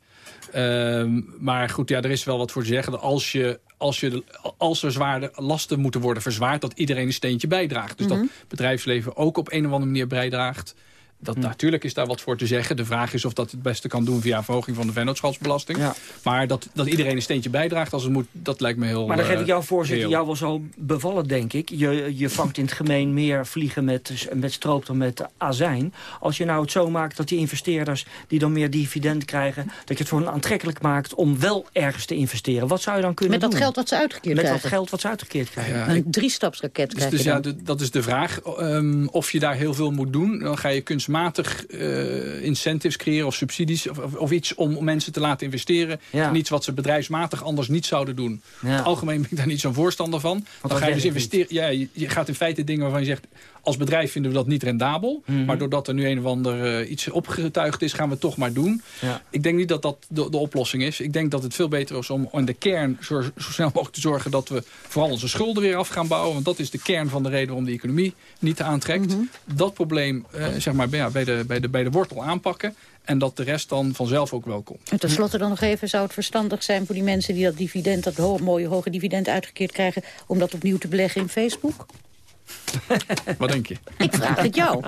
Ehm, maar goed, ja, er is wel wat voor te zeggen. Dat Als, je, als, je, als er zware lasten moeten worden verzwaard... dat iedereen een steentje bijdraagt. Dus Mhm. dat bedrijfsleven ook op een of andere manier bijdraagt. Dat, Natuurlijk is daar wat voor te zeggen. De vraag is of dat het beste kan doen via een verhoging van de vennootschapsbelasting. Ja. Maar dat, dat iedereen een steentje bijdraagt als het moet, dat lijkt me heel Maar dan geef ik eh, jou, voorzitter, reëel. jou wel zo bevallen, denk ik. Je, je vangt in het gemeen meer vliegen met, met stroop dan met azijn. Als je nou het zo maakt dat die investeerders die dan meer dividend krijgen... dat je het voor hen aantrekkelijk maakt om wel ergens te investeren. Wat zou je dan kunnen Met dat doen? geld wat ze uitgekeerd Met krijgen. dat geld wat ze uitgekeerd krijgen. Ja, Een driestapsraket Dus, krijg dus je ja, dan. dat is de vraag. ehm, of je daar heel veel moet doen. Dan ga je kunstmatig eh, incentives creëren of subsidies. Of, of, iets om mensen te laten investeren. Ja. In iets wat ze bedrijfsmatig anders niet zouden doen. Ja. Algemeen ben ik daar niet zo'n voorstander van. dat Dan ga je dus investeren. Ja, je, je gaat in feite dingen waarvan je zegt... als bedrijf vinden we dat niet rendabel. Mhm. Maar doordat er nu een of ander eh, iets opgetuigd is... gaan we het toch maar doen. Ja. Ik denk niet dat dat de, de oplossing is. Ik denk dat het veel beter is om in de kern zo, zo snel mogelijk te zorgen... dat we vooral onze schulden weer af gaan bouwen. Want dat is de kern van de reden waarom de economie niet aantrekt. Dat probleem eh, zeg maar, bij, ja, bij, de, bij, de, bij de wortel aanpakken. En dat de rest dan vanzelf ook wel komt. En tenslotte dan nog even, zou het verstandig zijn voor die mensen die dat dividend, dat ho- mooie hoge dividend uitgekeerd krijgen, om dat opnieuw te beleggen in Facebook? Wat denk je? Ik vraag het jou.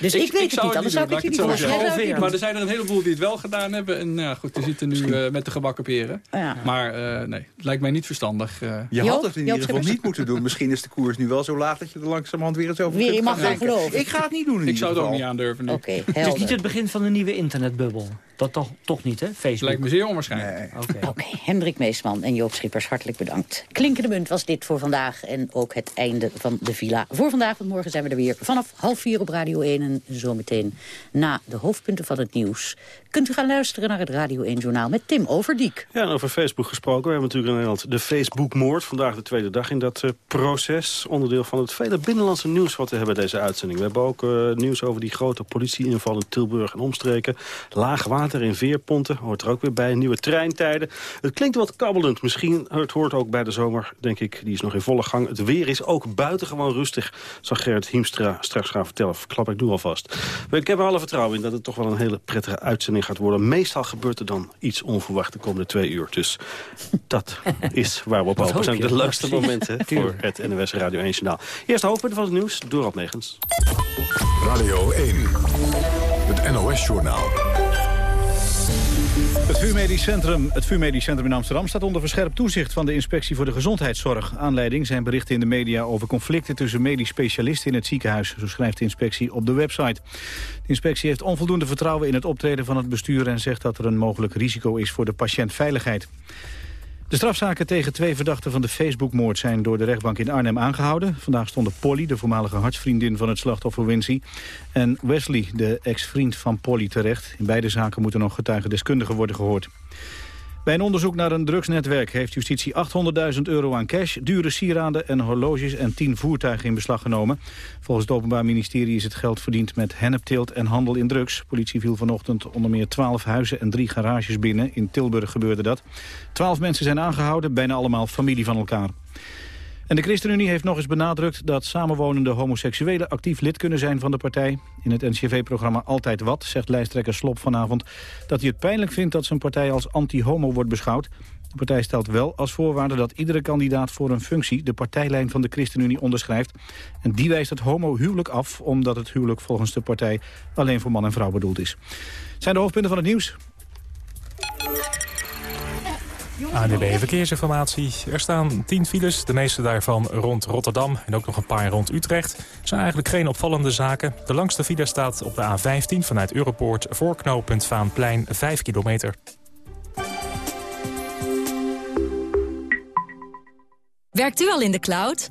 Dus ik, weet het zou niet, anders zou ik het niet vragen. het. Maar er zijn er een heleboel die het wel gedaan hebben. En ja, goed, die zitten nu eh, met de gebakken peren. Ja. Maar eh, nee, het lijkt mij niet verstandig. eh. Je Joop, had het in ieder geval niet moeten doen. Misschien is de koers nu wel zo laag dat je er langzamerhand weer eens over Weer, kunt je mag gaan geloven. Ik ga het niet doen in Ik zou het ook niet aandurven nu. Oké, Het is niet het begin van een nieuwe internetbubbel. Dat toch, toch niet, hè? Facebook. Lijkt me zeer onwaarschijnlijk. Oké, Hendrik Meesman en Joop Schippers, hartelijk bedankt. Klinkende munt was dit voor vandaag en ook het einde van de villa voor vandaag. Want morgen zijn we er weer vanaf half vier op Radio 1 en zometeen na de hoofdpunten van het nieuws. Kunt u gaan luisteren naar het Radio 1-journaal met Tim Overdiek. Ja, en over Facebook gesproken. We hebben natuurlijk in Nederland de Facebook-moord. Vandaag de tweede dag in dat uh, proces. Onderdeel van het vele binnenlandse nieuws wat we hebben deze uitzending. We hebben ook uh, nieuws over die grote politieinval in Tilburg en omstreken. Laag water in Veerponten hoort er ook weer bij. Nieuwe treintijden. Het klinkt wat kabbelend. Misschien het hoort ook bij de zomer, denk ik. Die is nog in volle gang. Het weer is ook buitengewoon rustig. Zal Gerrit Hiemstra straks gaan vertellen. Klap ik nu alvast. Ik heb er alle vertrouwen in dat het toch wel een hele prettige uitzending gaat worden. Meestal gebeurt er dan iets onverwacht de komende twee uur. Dus dat is waar we op hopen. zijn de leukste momenten voor het NOS Radio 1 Journaal. Eerst hopen van het nieuws, Dorot Megens. Radio 1, het NOS Journaal. Het VU Medisch Centrum, het VU Medisch Centrum in Amsterdam staat onder verscherpt toezicht van de Inspectie voor de Gezondheidszorg. Aanleiding zijn berichten in de media over conflicten tussen medisch specialisten in het ziekenhuis, zo schrijft de inspectie op de website. De inspectie heeft onvoldoende vertrouwen in het optreden van het bestuur en zegt dat er een mogelijk risico is voor de patiëntveiligheid. De strafzaken tegen twee verdachten van de Facebookmoord zijn door de rechtbank in Arnhem aangehouden. Vandaag stonden Polly, de voormalige hartsvriendin van het slachtoffer Wincy, en Wesley, de ex-vriend van Polly, terecht. In beide zaken moeten nog getuigendeskundigen worden gehoord. Bij een onderzoek naar een drugsnetwerk heeft justitie 800.000 euro aan cash, dure sieraden en horloges en 10 voertuigen in beslag genomen. Volgens het Openbaar Ministerie is het geld verdiend met hennepteelt en handel in drugs. Politie viel vanochtend onder meer 12 huizen en drie garages binnen. In Tilburg gebeurde dat. 12 mensen zijn aangehouden, bijna allemaal familie van elkaar. En de ChristenUnie heeft nog eens benadrukt dat samenwonende homoseksuelen actief lid kunnen zijn van de partij. In het NCV-programma Altijd Wat zegt lijsttrekker Slop vanavond dat hij het pijnlijk vindt dat zijn partij als anti-homo wordt beschouwd. De partij stelt wel als voorwaarde dat iedere kandidaat voor een functie de partijlijn van de ChristenUnie onderschrijft. En die wijst het homohuwelijk af, omdat het huwelijk volgens de partij alleen voor man en vrouw bedoeld is. Zijn de hoofdpunten van het nieuws? ANDB Verkeersinformatie. Er staan 10 files, de meeste daarvan rond Rotterdam en ook nog een paar rond Utrecht. Er zijn eigenlijk geen opvallende zaken. De langste file staat op de A15 vanuit Europoort voor knooppunt Vaanplein 5 kilometer. Werkt u al in de cloud?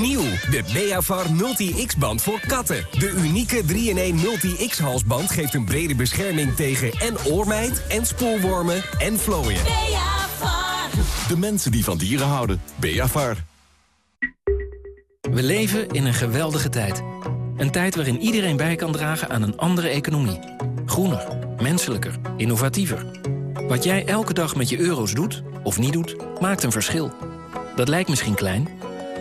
Nieuw, de Beavar Multi-X-band voor katten. De unieke 3-in-1 Multi-X-halsband geeft een brede bescherming tegen en oormijt... en spoelwormen en vlooien. Beavar. De mensen die van dieren houden. Beavar. We leven in een geweldige tijd. Een tijd waarin iedereen bij kan dragen aan een andere economie. Groener, menselijker, innovatiever. Wat jij elke dag met je euro's doet, of niet doet, maakt een verschil. Dat lijkt misschien klein...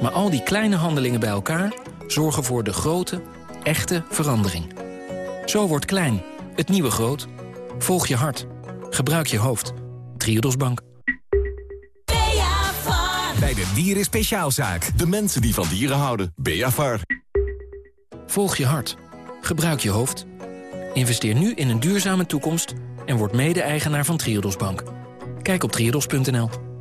Maar al die kleine handelingen bij elkaar zorgen voor de grote, echte verandering. Zo wordt klein, het nieuwe groot. Volg je hart. Gebruik je hoofd. Triodos Bank. Bij de Dieren Speciaalzaak. De mensen die van dieren houden. Beavar. Volg je hart. Gebruik je hoofd. Investeer nu in een duurzame toekomst en word mede-eigenaar van Triodos Bank. Kijk op triodos.nl.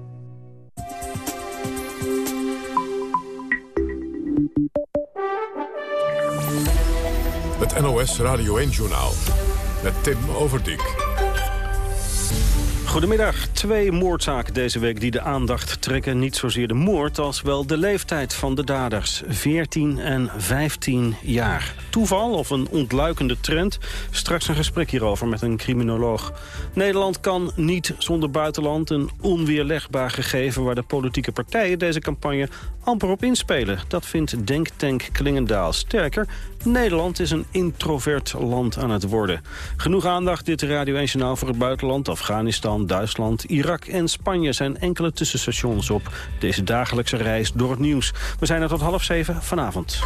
NOS Radio 1-journaal met Tim Overdijk. Goedemiddag. Twee moordzaken deze week die de aandacht trekken. Niet zozeer de moord als wel de leeftijd van de daders. 14 en 15 jaar. Toeval of een ontluikende trend? Straks een gesprek hierover met een criminoloog. Nederland kan niet zonder buitenland. Een onweerlegbaar gegeven waar de politieke partijen deze campagne amper op inspelen. Dat vindt Denktank Klingendaal. Sterker, Nederland is een introvert land aan het worden. Genoeg aandacht dit Radio 1 Journaal voor het buitenland. Afghanistan, Duitsland, Irak en Spanje zijn enkele tussenstations op deze dagelijkse reis door het nieuws. We zijn er tot half zeven vanavond.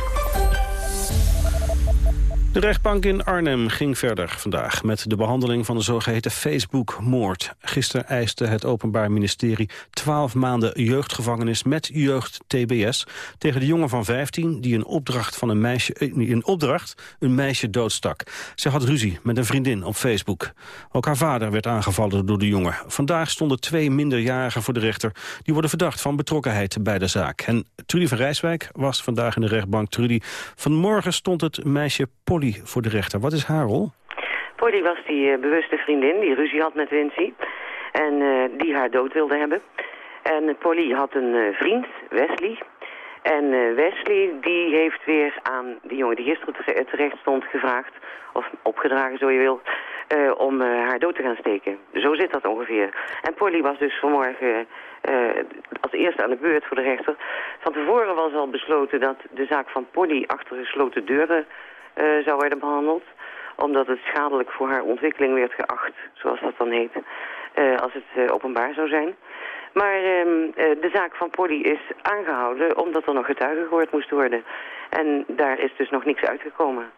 De rechtbank in Arnhem ging verder vandaag met de behandeling van de zogeheten Facebook-moord. Gisteren eiste het Openbaar Ministerie 12 maanden jeugdgevangenis met jeugd-TBS tegen de jongen van 15 die een opdracht van een meisje, eh, een opdracht een meisje doodstak. Ze had ruzie met een vriendin op Facebook. Ook haar vader werd aangevallen door de jongen. Vandaag stonden twee minderjarigen voor de rechter. Die worden verdacht van betrokkenheid bij de zaak. En Trudy van Rijswijk was vandaag in de rechtbank. Trudy, vanmorgen stond het meisje Polly voor de rechter. Wat is haar rol? Polly was die uh, bewuste vriendin die ruzie had met Wincy. En uh, die haar dood wilde hebben. En Polly had een vriend, Wesley. En Wesley die heeft weer aan die jongen die gisteren terecht stond gevraagd... of opgedragen, zo je wil, om haar dood te gaan steken. Zo zit dat ongeveer. En Polly was dus vanmorgen als eerste aan de beurt voor de rechter. Van tevoren was al besloten dat de zaak van Polly achter gesloten deuren zou worden behandeld. Omdat het schadelijk voor haar ontwikkeling werd geacht, zoals dat dan heet, uh, als het uh, openbaar zou zijn. Maar ehm, de zaak van Polly is aangehouden omdat er nog getuigen gehoord moest worden. En daar is dus nog niks uitgekomen.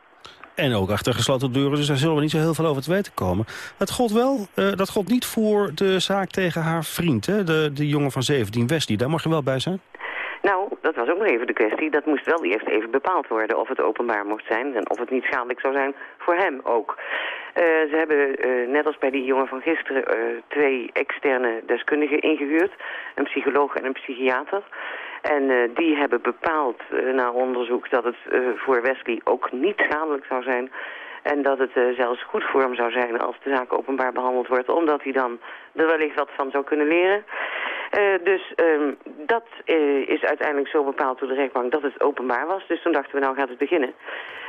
En ook achter gesloten deuren, dus daar zullen we niet zo heel veel over te weten komen. Het gold wel, dat gold niet voor de zaak tegen haar vriend, hè? De, de jongen van 17, Wesley. Daar mag je wel bij zijn? Nou, dat was ook nog even de kwestie. Dat moest wel eerst even bepaald worden of het openbaar mocht zijn... en of het niet schadelijk zou zijn voor hem ook. Uh, ze hebben, uh, net als bij die jongen van gisteren, uh, twee externe deskundigen ingehuurd. Een psycholoog en een psychiater. En die hebben bepaald na onderzoek dat het voor Wesley ook niet schadelijk zou zijn... En dat het zelfs goed voor hem zou zijn als de zaak openbaar behandeld wordt. Omdat hij dan er wellicht wat van zou kunnen leren. Uh, dus um, dat uh, is uiteindelijk zo bepaald door de rechtbank dat het openbaar was. Dus toen dachten we nou gaat het beginnen.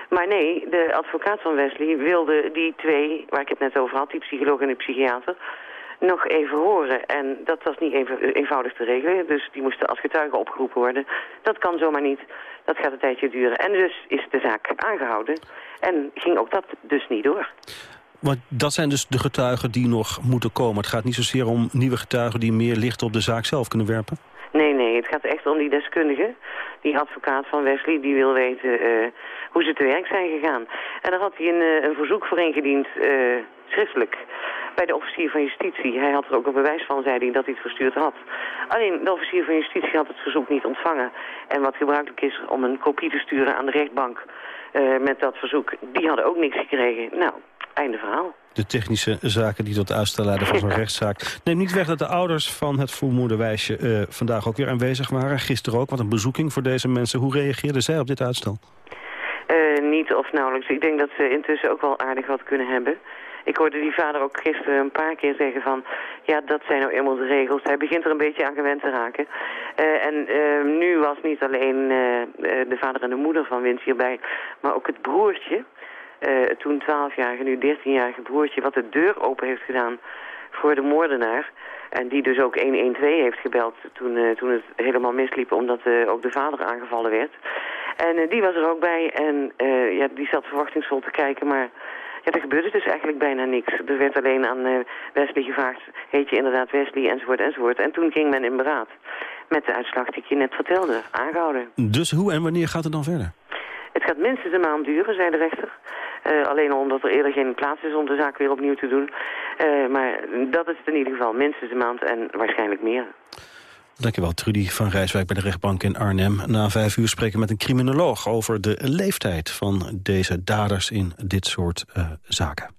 Maar nee, de advocaat van Wesley wilde die twee, waar ik het net over had, die psycholoog en de psychiater, nog even horen. En dat was niet even, eenvoudig te regelen, dus die moesten als getuigen opgeroepen worden. Dat kan zomaar niet, dat gaat een tijdje duren. En dus is de zaak aangehouden en ging ook dat dus niet door. Maar dat zijn dus de getuigen die nog moeten komen. Het gaat niet zozeer om nieuwe getuigen die meer licht op de zaak zelf kunnen werpen? Nee, nee, het gaat echt om die deskundige. Die advocaat van Wesley, die wil weten uh, hoe ze te werk zijn gegaan. En daar had hij een, uh, een verzoek voor ingediend, uh, schriftelijk, bij de officier van justitie. Hij had er ook een bewijs van, zei hij, dat hij het verstuurd had. Alleen, de officier van justitie had het verzoek niet ontvangen. En wat gebruikelijk is om een kopie te sturen aan de rechtbank met dat verzoek, die hadden ook niks gekregen. Nou, Einde verhaal. De technische zaken die tot uitstel leiden van zo'n rechtszaak. Neem niet weg dat de ouders van het vermoede wijsje uh, vandaag ook weer aanwezig waren. Gisteren ook, wat een bezoeking voor deze mensen. Hoe reageerden zij op dit uitstel? Uh, niet of nauwelijks. Ik denk dat ze intussen ook wel aardig wat kunnen hebben. Ik hoorde die vader ook gisteren een paar keer zeggen van... ja, dat zijn nou eenmaal de regels. Hij begint er een beetje aan gewend te raken. Uh, en uh, nu was niet alleen uh, de vader en de moeder van Wins hierbij... maar ook het broertje uh, toen 12-jarige, nu 13-jarige broertje... wat de deur open heeft gedaan voor de moordenaar. En die dus ook 112 heeft gebeld toen, uh, toen het helemaal misliep... omdat uh, ook de vader aangevallen werd. En die was er ook bij en ja, die zat verwachtingsvol te kijken... maar ja, er gebeurde dus eigenlijk bijna niks. Er werd alleen aan Wesley gevraagd... heet je inderdaad Wesley, enzovoort, enzovoort. En toen ging men in beraad met de uitslag die ik je net vertelde, aangehouden. Dus hoe en wanneer gaat het dan verder? Het gaat minstens een maand duren, zei de rechter. Uh, alleen omdat er eerder geen plaats is om de zaak weer opnieuw te doen. Uh, maar dat is het in ieder geval minstens een maand en waarschijnlijk meer. Dankjewel, Trudy van Rijswijk bij de rechtbank in Arnhem. Na vijf uur spreken we met een criminoloog over de leeftijd van deze daders in dit soort uh, zaken.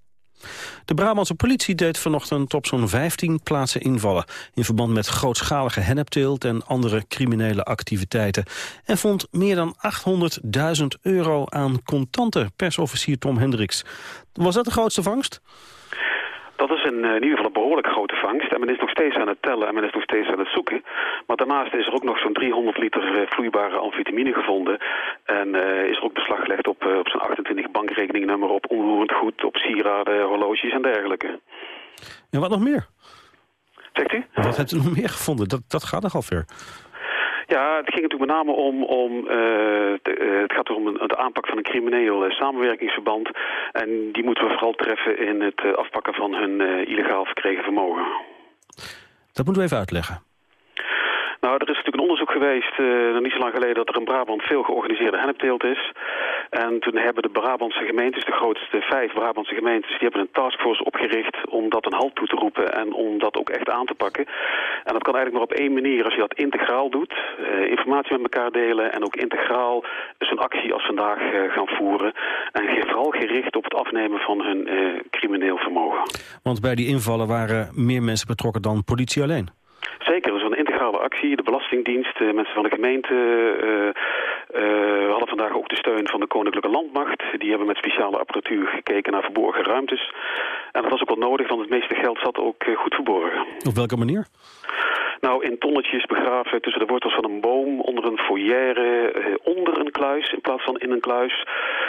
De Brabantse politie deed vanochtend op zo'n 15 plaatsen invallen... in verband met grootschalige hennepteelt en andere criminele activiteiten... en vond meer dan 800.000 euro aan contanten, persofficier Tom Hendricks. Was dat de grootste vangst? Dat is een, eh, in ieder geval een behoorlijk grote vangst. En men is nog steeds aan het tellen en men is nog steeds aan het zoeken. Maar daarnaast is er ook nog zo'n 300 liter eh, vloeibare amfetamine gevonden. En uh, is er ook beslag gelegd op, uh, op zo'n 28 bankrekeningnummer, op onroerend goed, op sieraden, horloges en dergelijke. En wat nog meer? Zegt u? Wat hebt u nog meer gevonden? Dat, dat gaat nogal ver. Ja, het ging natuurlijk met name om, om de, uh, het gaat om een, de aanpak van een crimineel uh, samenwerkingsverband. En die moeten we vooral treffen in het afpakken van hun illegaal verkregen vermogen. Dat moeten we even uitleggen. Nou, er is natuurlijk een onderzoek geweest, uh, niet zo lang geleden, dat er in Brabant veel georganiseerde hennepteelt is. En toen hebben de Brabantse gemeentes, de grootste vijf Brabantse gemeentes, die hebben een taskforce opgericht om dat een halt toe te roepen en om dat ook echt aan te pakken. En dat kan eigenlijk maar op één manier, als je dat integraal doet, uh, informatie met elkaar delen en ook integraal zo'n actie als vandaag uh, gaan voeren. En vooral gericht op het afnemen van hun crimineel vermogen. Want bij die invallen waren meer mensen betrokken dan politie alleen? Zeker, dat is een integrale actie. De Belastingdienst, de mensen van de gemeente. Uh, uh, we hadden vandaag ook de steun van de Koninklijke Landmacht. Die hebben met speciale apparatuur gekeken naar verborgen ruimtes. En dat was ook wel nodig, want het meeste geld zat ook goed verborgen. Op welke manier? Nou, in tonnetjes begraven tussen de wortels van een boom, onder een foyer, onder een kluis in plaats van in een kluis,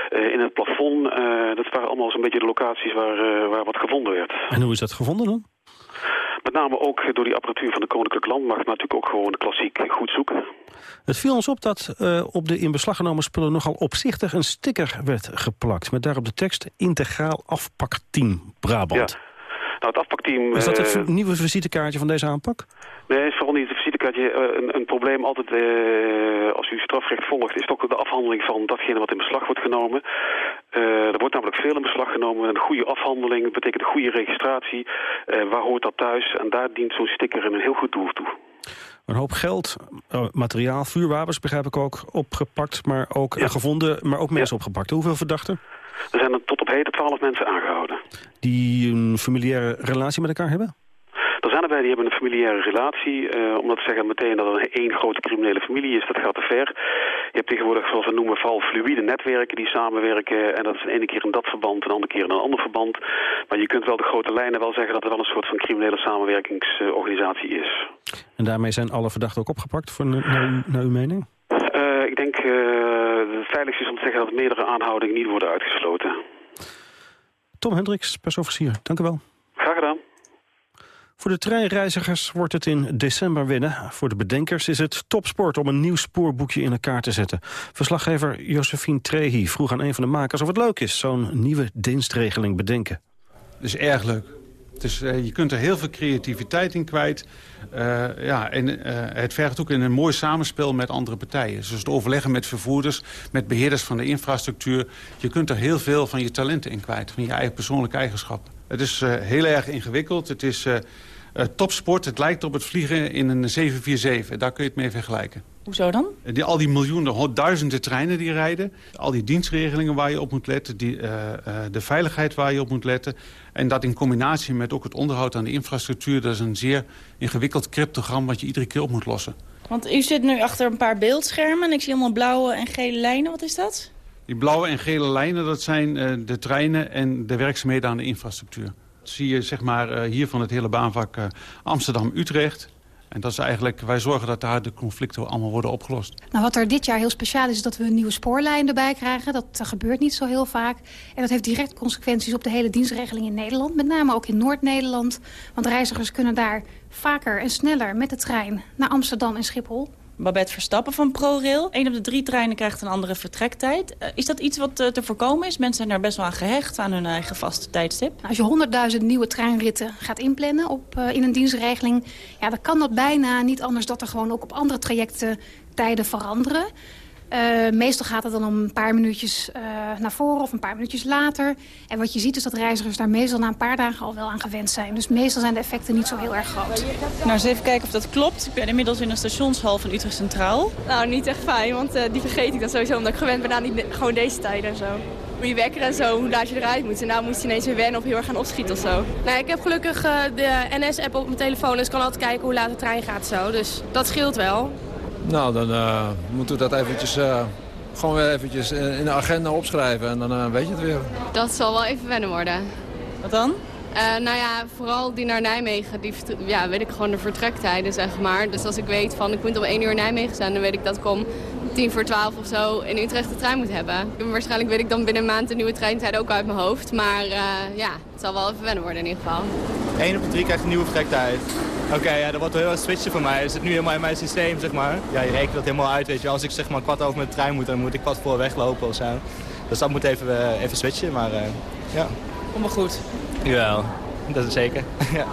in het plafond. dat waren allemaal zo'n beetje de locaties waar, waar wat gevonden werd. En hoe is dat gevonden dan? Met name ook door die apparatuur van de Koninklijke Landmacht... maar natuurlijk ook gewoon klassiek goed zoeken. Het viel ons op dat uh, op de in beslag genomen spullen... nogal opzichtig een sticker werd geplakt... met daarop de tekst Integraal Afpakteam Brabant. Ja. Nou, het afpakteam... Is dat het uh, nieuwe visitekaartje van deze aanpak? Nee, is vooral niet het visitekaartje. Uh, een, een, probleem altijd, uh, als u strafrecht volgt, is toch de afhandeling van datgene wat in beslag wordt genomen. er wordt namelijk veel in beslag genomen. Een goede afhandeling betekent een goede registratie. waar hoort dat thuis? En daar dient zo'n sticker een heel goed doel toe. Een hoop geld, materiaal, vuurwapens begrijp ik ook, opgepakt, maar ook ja. gevonden, maar ook mensen ja. opgepakt. Hoeveel verdachten? Er zijn er tot op heden twaalf mensen aangehouden. Die een familiaire relatie met elkaar hebben? Er zijn erbij die hebben een familiaire relatie. Uh, om dat te zeggen meteen dat er één grote criminele familie is, dat gaat te ver. Je hebt tegenwoordig, zoals we noemen, vooral fluïde netwerken die samenwerken. En dat is de ene keer in dat verband, de andere keer in een ander verband. Maar je kunt wel de grote lijnen wel zeggen dat er wel een soort van criminele samenwerkingsorganisatie is. En daarmee zijn alle verdachten ook opgepakt, voor, naar, naar uw mening? Uh, ik denk uh, het veiligste is om te zeggen dat meerdere aanhoudingen niet worden uitgesloten. Tom Hendricks, persofficier, dank u wel. Graag gedaan. Voor de treinreizigers wordt het in december winnen. Voor de bedenkers is het topsport om een nieuw spoorboekje in elkaar te zetten. Verslaggever Josephine Trehi vroeg aan een van de makers of het leuk is... zo'n nieuwe dienstregeling bedenken. Het is erg leuk. Uh, je kunt er heel veel creativiteit in kwijt. Uh, ja, en uh, het vergt ook in een mooi samenspel met andere partijen. Dus het overleggen met vervoerders, met beheerders van de infrastructuur. Je kunt er heel veel van je talenten in kwijt, van je eigen persoonlijke eigenschappen. Het is heel erg ingewikkeld. Het is topsport, het lijkt op het vliegen in een 747. Daar kun je het mee vergelijken. Hoezo dan? Die, al die miljoenen, duizenden treinen die rijden. Al die dienstregelingen waar je op moet letten. Die, uh, uh, de veiligheid waar je op moet letten. En dat in combinatie met ook het onderhoud aan de infrastructuur. Dat is een zeer ingewikkeld cryptogram wat je iedere keer op moet lossen. Want u zit nu achter een paar beeldschermen. En ik zie allemaal blauwe en gele lijnen. Wat is dat? Die blauwe en gele lijnen, dat zijn de treinen en de werkzaamheden aan de infrastructuur zie je zeg maar, hier van het hele baanvak Amsterdam-Utrecht. En dat is eigenlijk, wij zorgen dat daar de conflicten allemaal worden opgelost. Nou, wat er dit jaar heel speciaal is, is dat we een nieuwe spoorlijn erbij krijgen. Dat gebeurt niet zo heel vaak. En dat heeft direct consequenties op de hele dienstregeling in Nederland. Met name ook in Noord-Nederland. Want reizigers kunnen daar vaker en sneller met de trein naar Amsterdam en Schiphol. Babette Verstappen van ProRail. Een op de drie treinen krijgt een andere vertrektijd. Uh, is dat iets wat uh, te voorkomen is? Mensen zijn daar best wel aan gehecht, aan hun eigen vaste tijdstip. Nou, als je 100.000 nieuwe treinritten gaat inplannen op, uh, in een dienstregeling... Ja, dan kan dat bijna niet anders dat er gewoon ook op andere trajecten tijden veranderen. Uh, meestal gaat het dan om een paar minuutjes uh, naar voren of een paar minuutjes later. En wat je ziet is dat reizigers daar meestal na een paar dagen al wel aan gewend zijn. Dus meestal zijn de effecten niet zo heel erg groot. Nou, eens even kijken of dat klopt. Ik ben inmiddels in een stationshal van Utrecht Centraal. Nou, niet echt fijn, want uh, die vergeet ik dan sowieso omdat ik gewend ben aan die, gewoon deze tijden en zo. Hoe je wekker en zo, hoe laat je eruit moet. En nou moest je ineens weer wennen of heel erg gaan opschieten of zo. Nou, ik heb gelukkig de NS-app op mijn telefoon, dus ik kan altijd kijken hoe laat de trein gaat zo. Dus dat scheelt wel. Nou, dan uh, moeten we dat eventjes, uh, gewoon weer eventjes in de agenda opschrijven en dan uh, weet je het weer. Dat zal wel even wennen worden. Wat dan? Nou ja, vooral die naar Nijmegen, die ja, weet ik gewoon de vertrektijden, zeg maar. Dus als ik weet van ik moet om 1 uur Nijmegen zijn, dan weet ik dat ik om tien voor twaalf of zo in Utrecht de trein moet hebben. Waarschijnlijk weet ik dan binnen een maand de nieuwe treintijden ook uit mijn hoofd. Maar ja, het zal wel even wennen worden in ieder geval. 1 op de 3 krijgt een nieuwe vertrektijd. Oké, ja, dat wordt wel heel erg switchen voor mij. Het zit nu helemaal in mijn systeem, zeg maar. Ja, je rekent dat helemaal uit, weet je. Als ik zeg maar kwart over met de trein moet, dan moet ik kwart voor weglopen of zo. Dus dat moet even, uh, even switchen, maar ja. Kom maar goed. Jawel, dat is zeker, ja.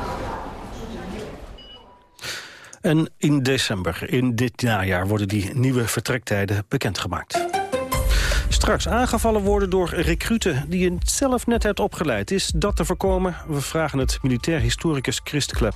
En in december, in dit najaar, worden die nieuwe vertrektijden bekendgemaakt. Straks aangevallen worden door recruten die je zelf net hebt opgeleid. Is dat te voorkomen? We vragen het militair historicus Christ Klep.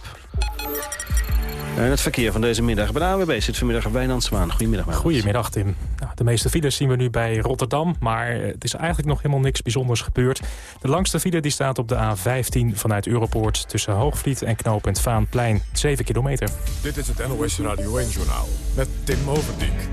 En het verkeer van deze middag. Bij de AWB zit vanmiddag Wijnand Zwaan. Goedemiddag. Wijnand. Goedemiddag, Tim. Nou, de meeste files zien we nu bij Rotterdam, maar het is eigenlijk nog helemaal niks bijzonders gebeurd. De langste file die staat op de A15 vanuit Europoort tussen Hoogvliet en knooppunt Vaanplein, 7 kilometer. Dit is het NOS Radio 1-journaal met Tim Overdijk.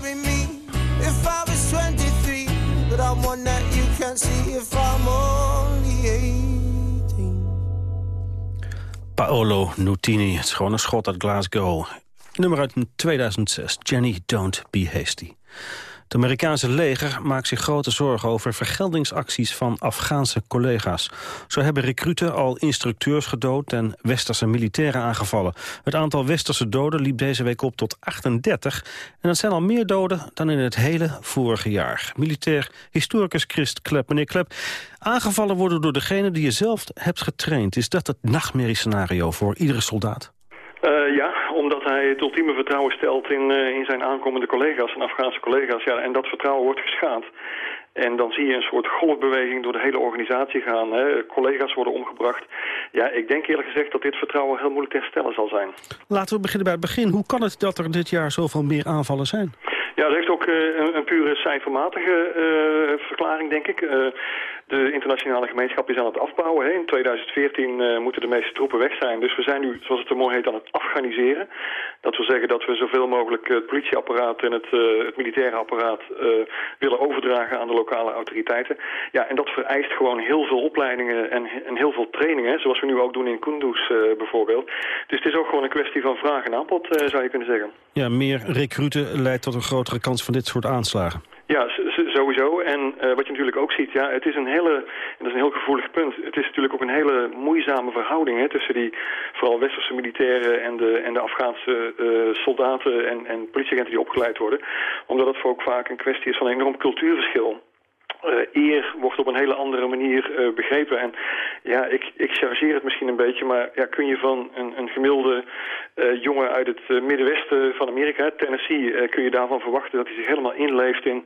Marry me if I was 23, but I'm one that you can't see if I'm only 18. Paolo Nutini, het schone schot uit Glasgow. Nummer uit 2006, Jenny Don't Be Hasty. Het Amerikaanse leger maakt zich grote zorgen over vergeldingsacties van Afghaanse collega's. Zo hebben recruten al instructeurs gedood en westerse militairen aangevallen. Het aantal westerse doden liep deze week op tot 38. En dat zijn al meer doden dan in het hele vorige jaar. Militair historicus Christ Klep. Meneer Klep, aangevallen worden door degene die je zelf hebt getraind. Is dat het nachtmerriescenario voor iedere soldaat? Eh, ja, hij het ultieme vertrouwen stelt in, eh, in zijn aankomende collega's, zijn Afghaanse collega's. Ja, en dat vertrouwen wordt geschaad. En dan zie je een soort golfbeweging door de hele organisatie gaan. Hè. Collega's worden omgebracht. Ja, ik denk eerlijk gezegd dat dit vertrouwen heel moeilijk te herstellen zal zijn. Laten we beginnen bij het begin. Hoe kan het dat er dit jaar zoveel meer aanvallen zijn? Ja, dat heeft ook eh, een, een pure cijfermatige eh, verklaring, denk ik. De internationale gemeenschap is aan het afbouwen. Hè. In 2014 uh, moeten de meeste troepen weg zijn. Dus we zijn nu, zoals het er mooi heet, aan het afghaniseren. Dat wil zeggen dat we zoveel mogelijk het politieapparaat en het, uh, het militaire apparaat uh, willen overdragen aan de lokale autoriteiten. Ja, en dat vereist gewoon heel veel opleidingen en, en heel veel trainingen. Zoals we nu ook doen in Kunduz bijvoorbeeld. Dus het is ook gewoon een kwestie van vraag en aanbod, zou je kunnen zeggen. Ja, meer recruten leidt tot een grotere kans van dit soort aanslagen. Ja, sowieso. En uh, wat je natuurlijk ook ziet, ja, het is een hele, en dat is een heel gevoelig punt, het is natuurlijk ook een hele moeizame verhouding hè, tussen die vooral westerse militairen en de, en de Afghaanse uh, soldaten en, en politieagenten die opgeleid worden. Omdat het ook vaak een kwestie is van een enorm cultuurverschil. Uh, eer wordt op een hele andere manier uh, begrepen. En ja, ik, ik chargeer het misschien een beetje, maar ja, kun je van een, een gemiddelde uh, jongen uit het middenwesten van Amerika, Tennessee, kun je daarvan verwachten dat hij zich helemaal inleeft in,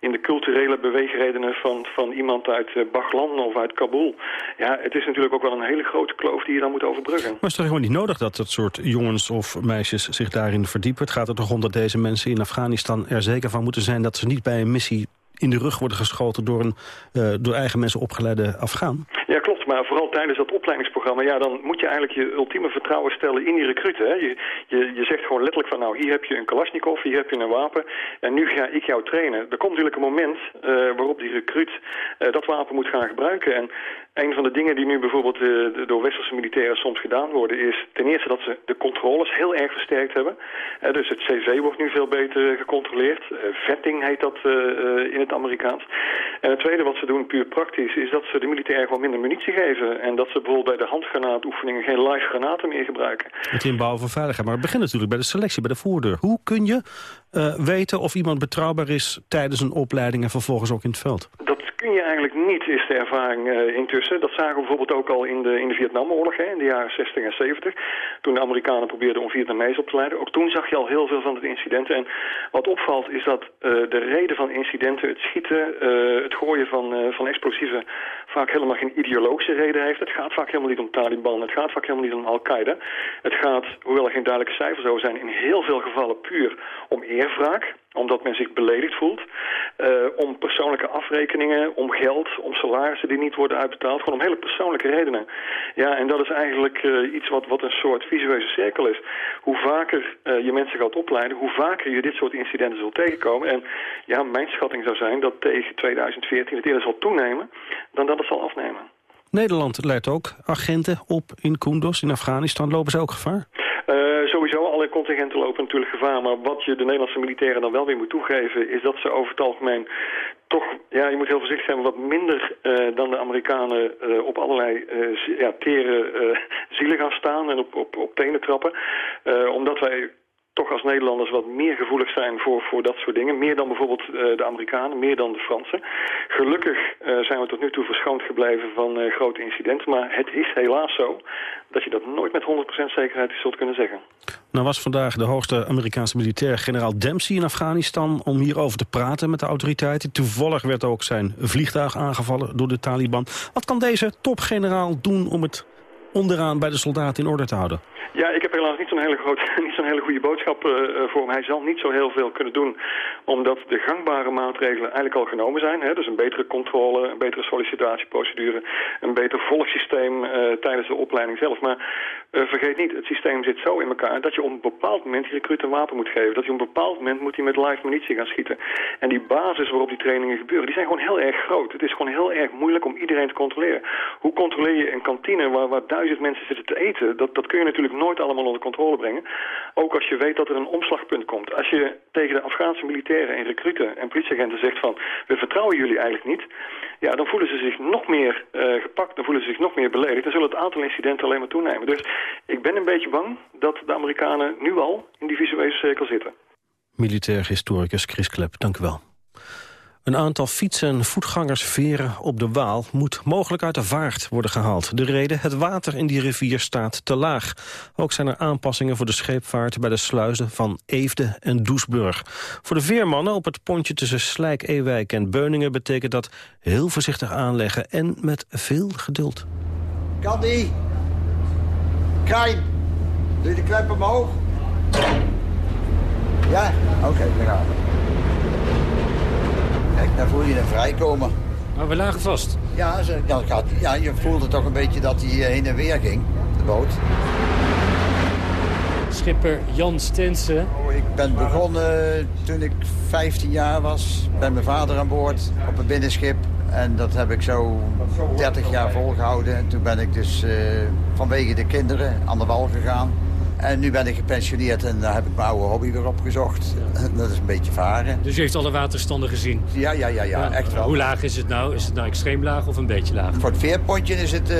in de culturele beweegredenen van, van iemand uit Baglan of uit Kabul. Ja, het is natuurlijk ook wel een hele grote kloof die je dan moet overbruggen. Maar is toch gewoon niet nodig dat dat soort jongens of meisjes zich daarin verdiepen? Het gaat er toch om dat deze mensen in Afghanistan er zeker van moeten zijn dat ze niet bij een missie in de rug worden geschoten door een uh, door eigen mensen opgeleide Afghaan. Ja, klopt. Maar vooral tijdens dat opleidingsprogramma... ja, dan moet je eigenlijk je ultieme vertrouwen stellen in die recruten. Hè. Je, je, je zegt gewoon letterlijk van... nou, hier heb je een Kalashnikov, hier heb je een wapen... en nu ga ik jou trainen. Er komt natuurlijk een moment uh, waarop die recruut uh, dat wapen moet gaan gebruiken. En een van de dingen die nu bijvoorbeeld uh, door westerse militairen soms gedaan worden... is ten eerste dat ze de controles heel erg versterkt hebben. Uh, dus het cv wordt nu veel beter gecontroleerd. Uh, vetting heet dat in het Amerikaans. En het tweede wat ze doen, puur praktisch... is dat ze de militairen gewoon minder munitie geven. En dat ze bijvoorbeeld bij de handgranaatoefeningen geen live granaten meer gebruiken. Het inbouwen van veiligheid. Maar het begint natuurlijk bij de selectie, bij de voordeur. Hoe kun je weten of iemand betrouwbaar is tijdens een opleiding... en vervolgens ook in het veld? Dat kun je eigenlijk niet, is de ervaring uh, intussen. Dat zagen we bijvoorbeeld ook al in de, in de Vietnamoorlog, hè, in de jaren 60 en 70. Toen de Amerikanen probeerden om Vietnamees op te leiden. Ook toen zag je al heel veel van het incidenten. En wat opvalt is dat uh, de reden van incidenten, het schieten, uh, het gooien van, van explosieven... vaak helemaal geen ideologische reden heeft. Het gaat vaak helemaal niet om Taliban, het gaat vaak helemaal niet om Al-Qaeda. Het gaat, hoewel er geen duidelijke cijfers over zijn... in heel veel gevallen puur om eerwraak omdat men zich beledigd voelt, uh, om persoonlijke afrekeningen, om geld, om salarissen die niet worden uitbetaald, gewoon om hele persoonlijke redenen. Ja, en dat is eigenlijk uh, iets wat, wat een soort visueuze cirkel is. Hoe vaker uh, je mensen gaat opleiden, hoe vaker je dit soort incidenten zult tegenkomen. En ja, mijn schatting zou zijn dat tegen 2014 het eerder zal toenemen dan dat het zal afnemen. Nederland leidt ook agenten op in Kunduz, in Afghanistan. Lopen ze ook gevaar? Contingenten lopen natuurlijk gevaar. Maar wat je de Nederlandse militairen dan wel weer moet toegeven... is dat ze over het algemeen toch, ja, je moet heel voorzichtig zijn... wat minder uh, dan de Amerikanen uh, op allerlei ja, tere zielen gaan staan... en op, op, op tenen trappen. omdat wij toch als Nederlanders wat meer gevoelig zijn voor, voor dat soort dingen. Meer dan bijvoorbeeld uh, de Amerikanen, meer dan de Fransen. Gelukkig uh, zijn we tot nu toe verschoond gebleven van uh, grote incidenten. Maar het is helaas zo dat je dat nooit met 100% zekerheid zult kunnen zeggen. Nou was vandaag de hoogste Amerikaanse militair generaal Dempsey in Afghanistan... om hierover te praten met de autoriteiten. Toevallig werd ook zijn vliegtuig aangevallen door de Taliban. Wat kan deze topgeneraal doen om het onderaan bij de soldaten in orde te houden? Ja, ik heb helaas niet zo'n hele, grote, niet zo'n hele goede boodschap uh, voor hem. Hij zal niet zo heel veel kunnen doen, omdat de gangbare maatregelen eigenlijk al genomen zijn. Hè? Dus een betere controle, een betere sollicitatieprocedure, een beter volgsysteem uh, tijdens de opleiding zelf. Maar vergeet niet, het systeem zit zo in elkaar dat je op een bepaald moment die recruit een wapen moet geven. Dat je op een bepaald moment moet hij met live munitie gaan schieten. En die basis waarop die trainingen gebeuren, die zijn gewoon heel erg groot. Het is gewoon heel erg moeilijk om iedereen te controleren. Hoe controleer je een kantine waar, waar duizend mensen zitten te eten? Dat, dat kun je natuurlijk nooit allemaal onder controle brengen. Ook als je weet dat er een omslagpunt komt. Als je tegen de Afghaanse militairen en recruten en politieagenten zegt van... we vertrouwen jullie eigenlijk niet... ja, dan voelen ze zich nog meer uh, gepakt, dan voelen ze zich nog meer beledigd. Dan zullen het aantal incidenten alleen maar toenemen. Dus ik ben een beetje bang dat de Amerikanen nu al in die visuele cirkel zitten. Militair historicus Chris Klep, dank u wel. Een aantal fietsen- en voetgangersveren op de Waal moet mogelijk uit de vaart worden gehaald. De reden, het water in die rivier staat te laag. Ook zijn er aanpassingen voor de scheepvaart bij de sluizen van Eefde en Doesburg. Voor de veermannen op het pontje tussen Slijk, Ewijk en Beuningen betekent dat heel voorzichtig aanleggen en met veel geduld. Candy, Krijn, doe je de klep omhoog? Ja? Oké, okay. Kijk, daar voel je hem vrijkomen. Maar we lagen vast. Ja, ze, dan gaat, ja, je voelde toch een beetje dat hij eh, heen en weer ging, de boot. Schipper Jan Stensen. Ik ben begonnen toen ik 15 jaar was. Bij mijn vader aan boord op een binnenschip. En dat heb ik zo 30 jaar volgehouden. En toen ben ik dus eh, vanwege de kinderen aan de wal gegaan. En nu ben ik gepensioneerd en daar heb ik mijn oude hobby weer opgezocht. Dat is een beetje varen. Dus u heeft alle waterstanden gezien? Ja, ja, ja, ja, echt wel. Hoe laag is het nou? Is het nou extreem laag of een beetje laag? Voor het veerpontje is het eh,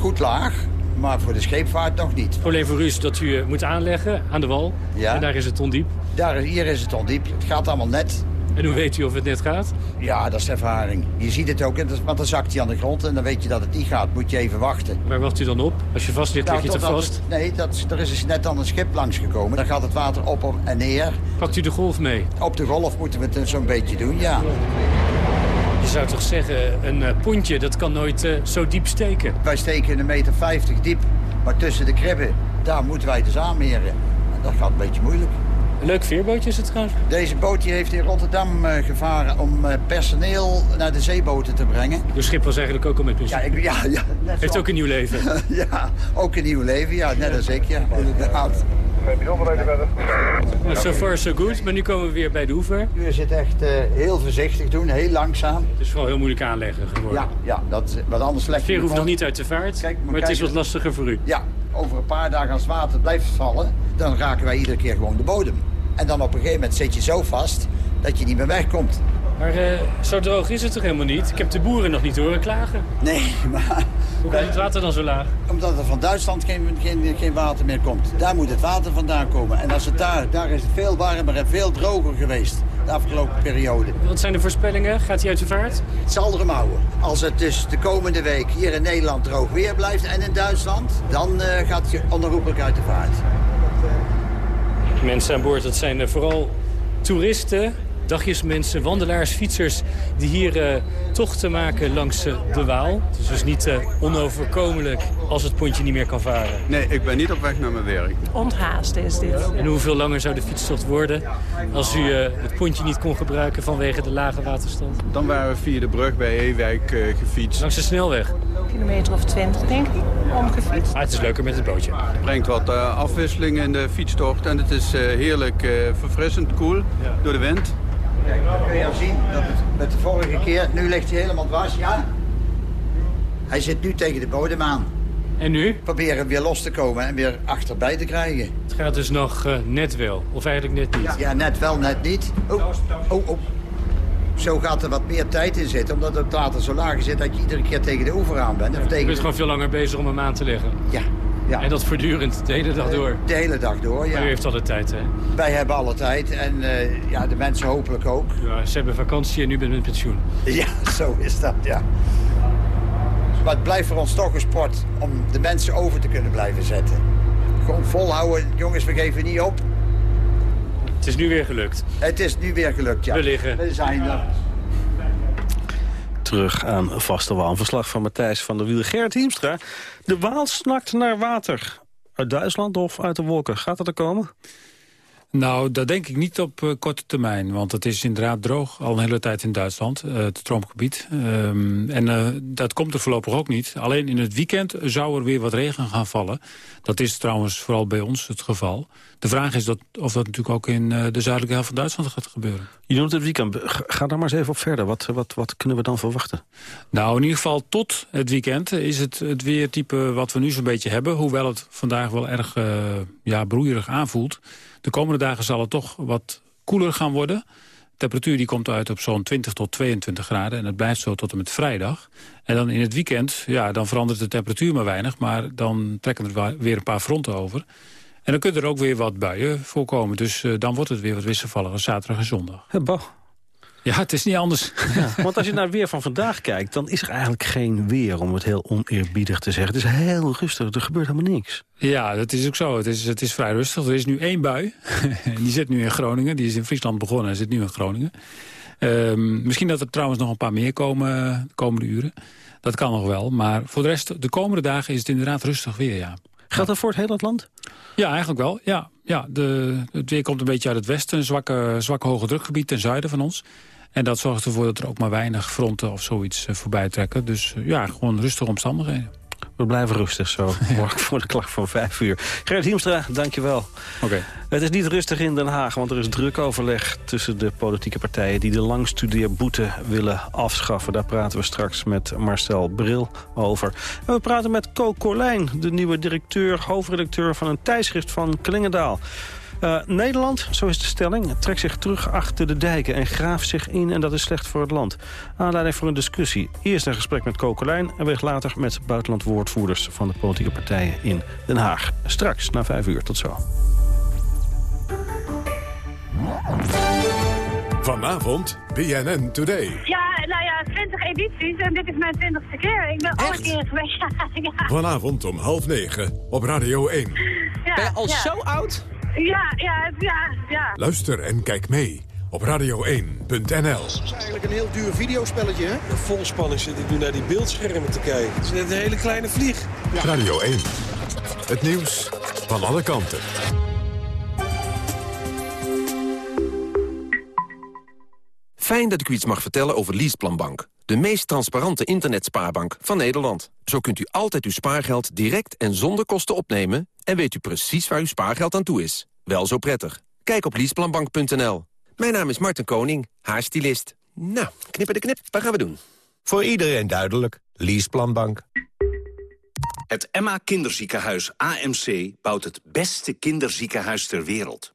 goed laag, maar voor de scheepvaart nog niet. Het probleem voor u is dat u eh, moet aanleggen aan de wal. Ja. En daar is het ondiep. Daar, hier is het ondiep. Het gaat allemaal net. En hoe weet u of het net gaat? Ja, dat is ervaring. Je ziet het ook, want dan zakt hij aan de grond en dan weet je dat het niet gaat. Moet je even wachten. Waar wacht u dan op? Als je vast ligt, lig je te vast. het- nee, dat, er is dus net dan een schip langsgekomen. Dan gaat het water op en neer. Pakt u de golf mee? Op de golf moeten we het zo'n beetje doen, ja. Je zou toch zeggen, een eh, pontje, dat kan nooit eh, zo diep steken. Wij steken een meter 50 diep, maar tussen de kribben, daar moeten wij dus aanmeren. En dat gaat een beetje moeilijk. Een leuk veerbootje is het trouwens. Deze boot die heeft in Rotterdam eh, gevaren om eh, personeel naar de zeeboten te brengen. De schip was eigenlijk ook al met pensioen. Ja, ik, ja, ja net Heeft zo- ook een nieuw leven. ja, ook een nieuw leven, ja, net als ik, ja, inderdaad. Nou, so far so good, maar nu komen we weer bij de oever. U zit echt eh, heel voorzichtig doen, heel langzaam. Het is vooral heel moeilijk aanleggen geworden. Ja, ja dat, wat anders leg je veer hoeft nog niet uit de vaart, Kijk, maar het is wat lastiger voor u. Ja, over een paar dagen als het water blijft vallen, dan raken wij iedere keer gewoon de bodem. En dan op een gegeven moment zit je zo vast dat je niet meer wegkomt. Maar eh, zo droog is het toch helemaal niet? Ik heb de boeren nog niet horen klagen. Nee, maar... Hoe komt het water dan zo laag? Omdat er van Duitsland geen, geen, geen water meer komt. Daar moet het water vandaan komen. En als het daar, daar is het veel warmer en veel droger geweest de afgelopen periode. Wat zijn de voorspellingen? Gaat hij uit de vaart? Het zal erom houden. Als het dus de komende week hier in Nederland droog weer blijft en in Duitsland... dan eh, gaat je onherroepelijk uit de vaart. Mensen aan boord, dat zijn eh, vooral toeristen, dagjesmensen, wandelaars, fietsers... die hier eh, tochten maken langs eh, de Waal. Het is dus niet eh, onoverkomelijk als het pontje niet meer kan varen. Nee, ik ben niet op weg naar mijn werk. Onthaast is dit. En hoeveel langer zou de fietstocht worden als u eh, het pontje niet kon gebruiken vanwege de lage waterstand? Dan waren we via de brug bij Ewijk eh, gefietst. Langs de snelweg. Kilometer of twintig, denk ik, omgefietst. Maar het is leuker met het bootje. Het brengt wat eh, afwisseling in de fietstocht en het is eh, heerlijk eh, verfrissend koel door de wind. Kijk, dan kun je al zien dat het met de vorige keer... Nu ligt hij helemaal dwars, ja. Hij zit nu tegen de bodem aan. En nu? Proberen weer los te komen en weer achterbij te krijgen. Het gaat dus nog eh, net wel, of eigenlijk net niet. Ja, net wel, net niet. Oh, oh, oh. Zo gaat er wat meer tijd in zitten, omdat het water zo laag zit dat je iedere keer tegen de oever aan bent. Of Je bent gewoon veel langer bezig om hem aan te leggen. Ja. Ja. En dat voortdurend, de hele dag door. De hele dag door, ja. Maar u heeft alle tijd, hè? Wij hebben alle tijd en eh, ja, de mensen hopelijk ook. Ja, ze hebben vakantie en nu bent u met pensioen. Ja, zo is dat, ja. Maar het blijft voor ons toch een sport om de mensen over te kunnen blijven zetten. Gewoon volhouden, jongens, we geven niet op. Het is nu weer gelukt. Het is nu weer gelukt, ja. We liggen. We zijn er. Terug aan vaste Waal. Een verslag van Matthijs van der Wiel. Gerrit Hiemstra, de Waal snakt naar water. Uit Duitsland of uit de wolken? Gaat dat er komen? Nou, dat denk ik niet op eh, korte termijn. Want het is inderdaad droog al een hele tijd in Duitsland, eh, het stroomgebied. Ehm, en eh, dat komt er voorlopig ook niet. Alleen in het weekend zou er weer wat regen gaan vallen. Dat is trouwens vooral bij ons het geval. De vraag is dat, of dat natuurlijk ook in de zuidelijke helft van Duitsland gaat gebeuren. Je noemt het weekend. Ga daar maar eens even op verder. Wat, wat, wat kunnen we dan verwachten? Nou, in ieder geval tot het weekend is het het weertype wat we nu zo'n beetje hebben. Hoewel het vandaag wel erg ja, broeierig aanvoelt. De komende dagen zal het toch wat koeler gaan worden. De temperatuur die komt uit op zo'n 20 tot 22 graden. En het blijft zo tot en met vrijdag. En dan in het weekend, ja, dan verandert de temperatuur maar weinig. Maar dan trekken er weer een paar fronten over. En dan kunnen er ook weer wat buien voorkomen. Dus eh, dan wordt het weer wat wisselvalliger, zaterdag en zondag. Bah. Ja, het is niet anders. Ja, want als je naar weer van vandaag kijkt... dan is er eigenlijk geen weer, om het heel oneerbiedig te zeggen. Het is heel rustig, er gebeurt helemaal niks. Ja, dat is ook zo. Het is, het is vrij rustig. Er is nu één bui. Die zit nu in Groningen. Die is in Friesland begonnen en zit nu in Groningen. Ehm, misschien dat er trouwens nog een paar meer komen de komende uren. Dat kan nog wel. Maar voor de rest, de komende dagen is het inderdaad rustig weer, ja. Geldt dat voor het hele land? Ja, eigenlijk wel. Ja, ja, de, het weer komt een beetje uit het westen. Een zwakke, zwakke hoge drukgebied ten zuiden van ons. En dat zorgt ervoor dat er ook maar weinig fronten of zoiets voorbij trekken. Dus ja, gewoon rustige omstandigheden. We blijven rustig zo. Morgen voor de klacht van vijf uur. Gerrit Hiemstra, dankjewel. Oké. Het is niet rustig in Den Haag, want er is druk overleg tussen de politieke partijen die de langstudeerboete willen afschaffen. Daar praten we straks met Marcel Bril over. En we praten met Co Corlijn, de nieuwe directeur, hoofdredacteur van een tijdschrift van Klingendaal. Uh, Nederland, zo is de stelling, trekt zich terug achter de dijken en graaft zich in en dat is slecht voor het land. Aanleiding voor een discussie. Eerst een gesprek met Kokelijn en weg later met buitenlandwoordvoerders van de politieke partijen in Den Haag. Straks, na vijf uur. Tot zo. Vanavond, BNN Today. Ja, nou ja, 20 edities en dit is mijn 20ste keer. Ik ben al een keer geweest. Ja, Vanavond om half negen op Radio 1. Ja, ben je al ja. zo oud? Ja, ja, ja, ja. Luister en kijk mee op radio1.nl. Het is eigenlijk een heel duur videospelletje, hè? De volspanning zit ik nu naar die beeldschermen te kijken. Het is net een hele kleine vlieg. Radio 1. Het nieuws van alle kanten. Fijn dat ik u iets mag vertellen over Leaseplanbank. De meest transparante internetspaarbank van Nederland. Zo kunt u altijd uw spaargeld direct en zonder kosten opnemen... en weet u precies waar uw spaargeld aan toe is. Wel zo prettig. Kijk op leaseplanbank.nl. Mijn naam is Martin Koning, haarstylist. Nou, knippen de knip, wat gaan we doen? Voor iedereen duidelijk. Leaseplanbank. Het Emma Kinderziekenhuis AMC bouwt het beste kinderziekenhuis ter wereld.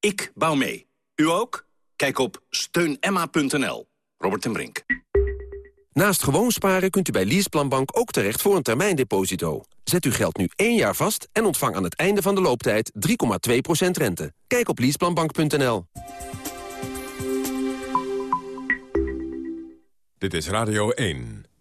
Ik bouw mee. U ook? Kijk op steunemma.nl. Robert en Brink. Naast gewoon sparen kunt u bij Leaseplanbank ook terecht voor een termijndeposito. Zet uw geld nu één jaar vast en ontvang aan het einde van de looptijd 3,2% rente. Kijk op leaseplanbank.nl. Dit is Radio 1.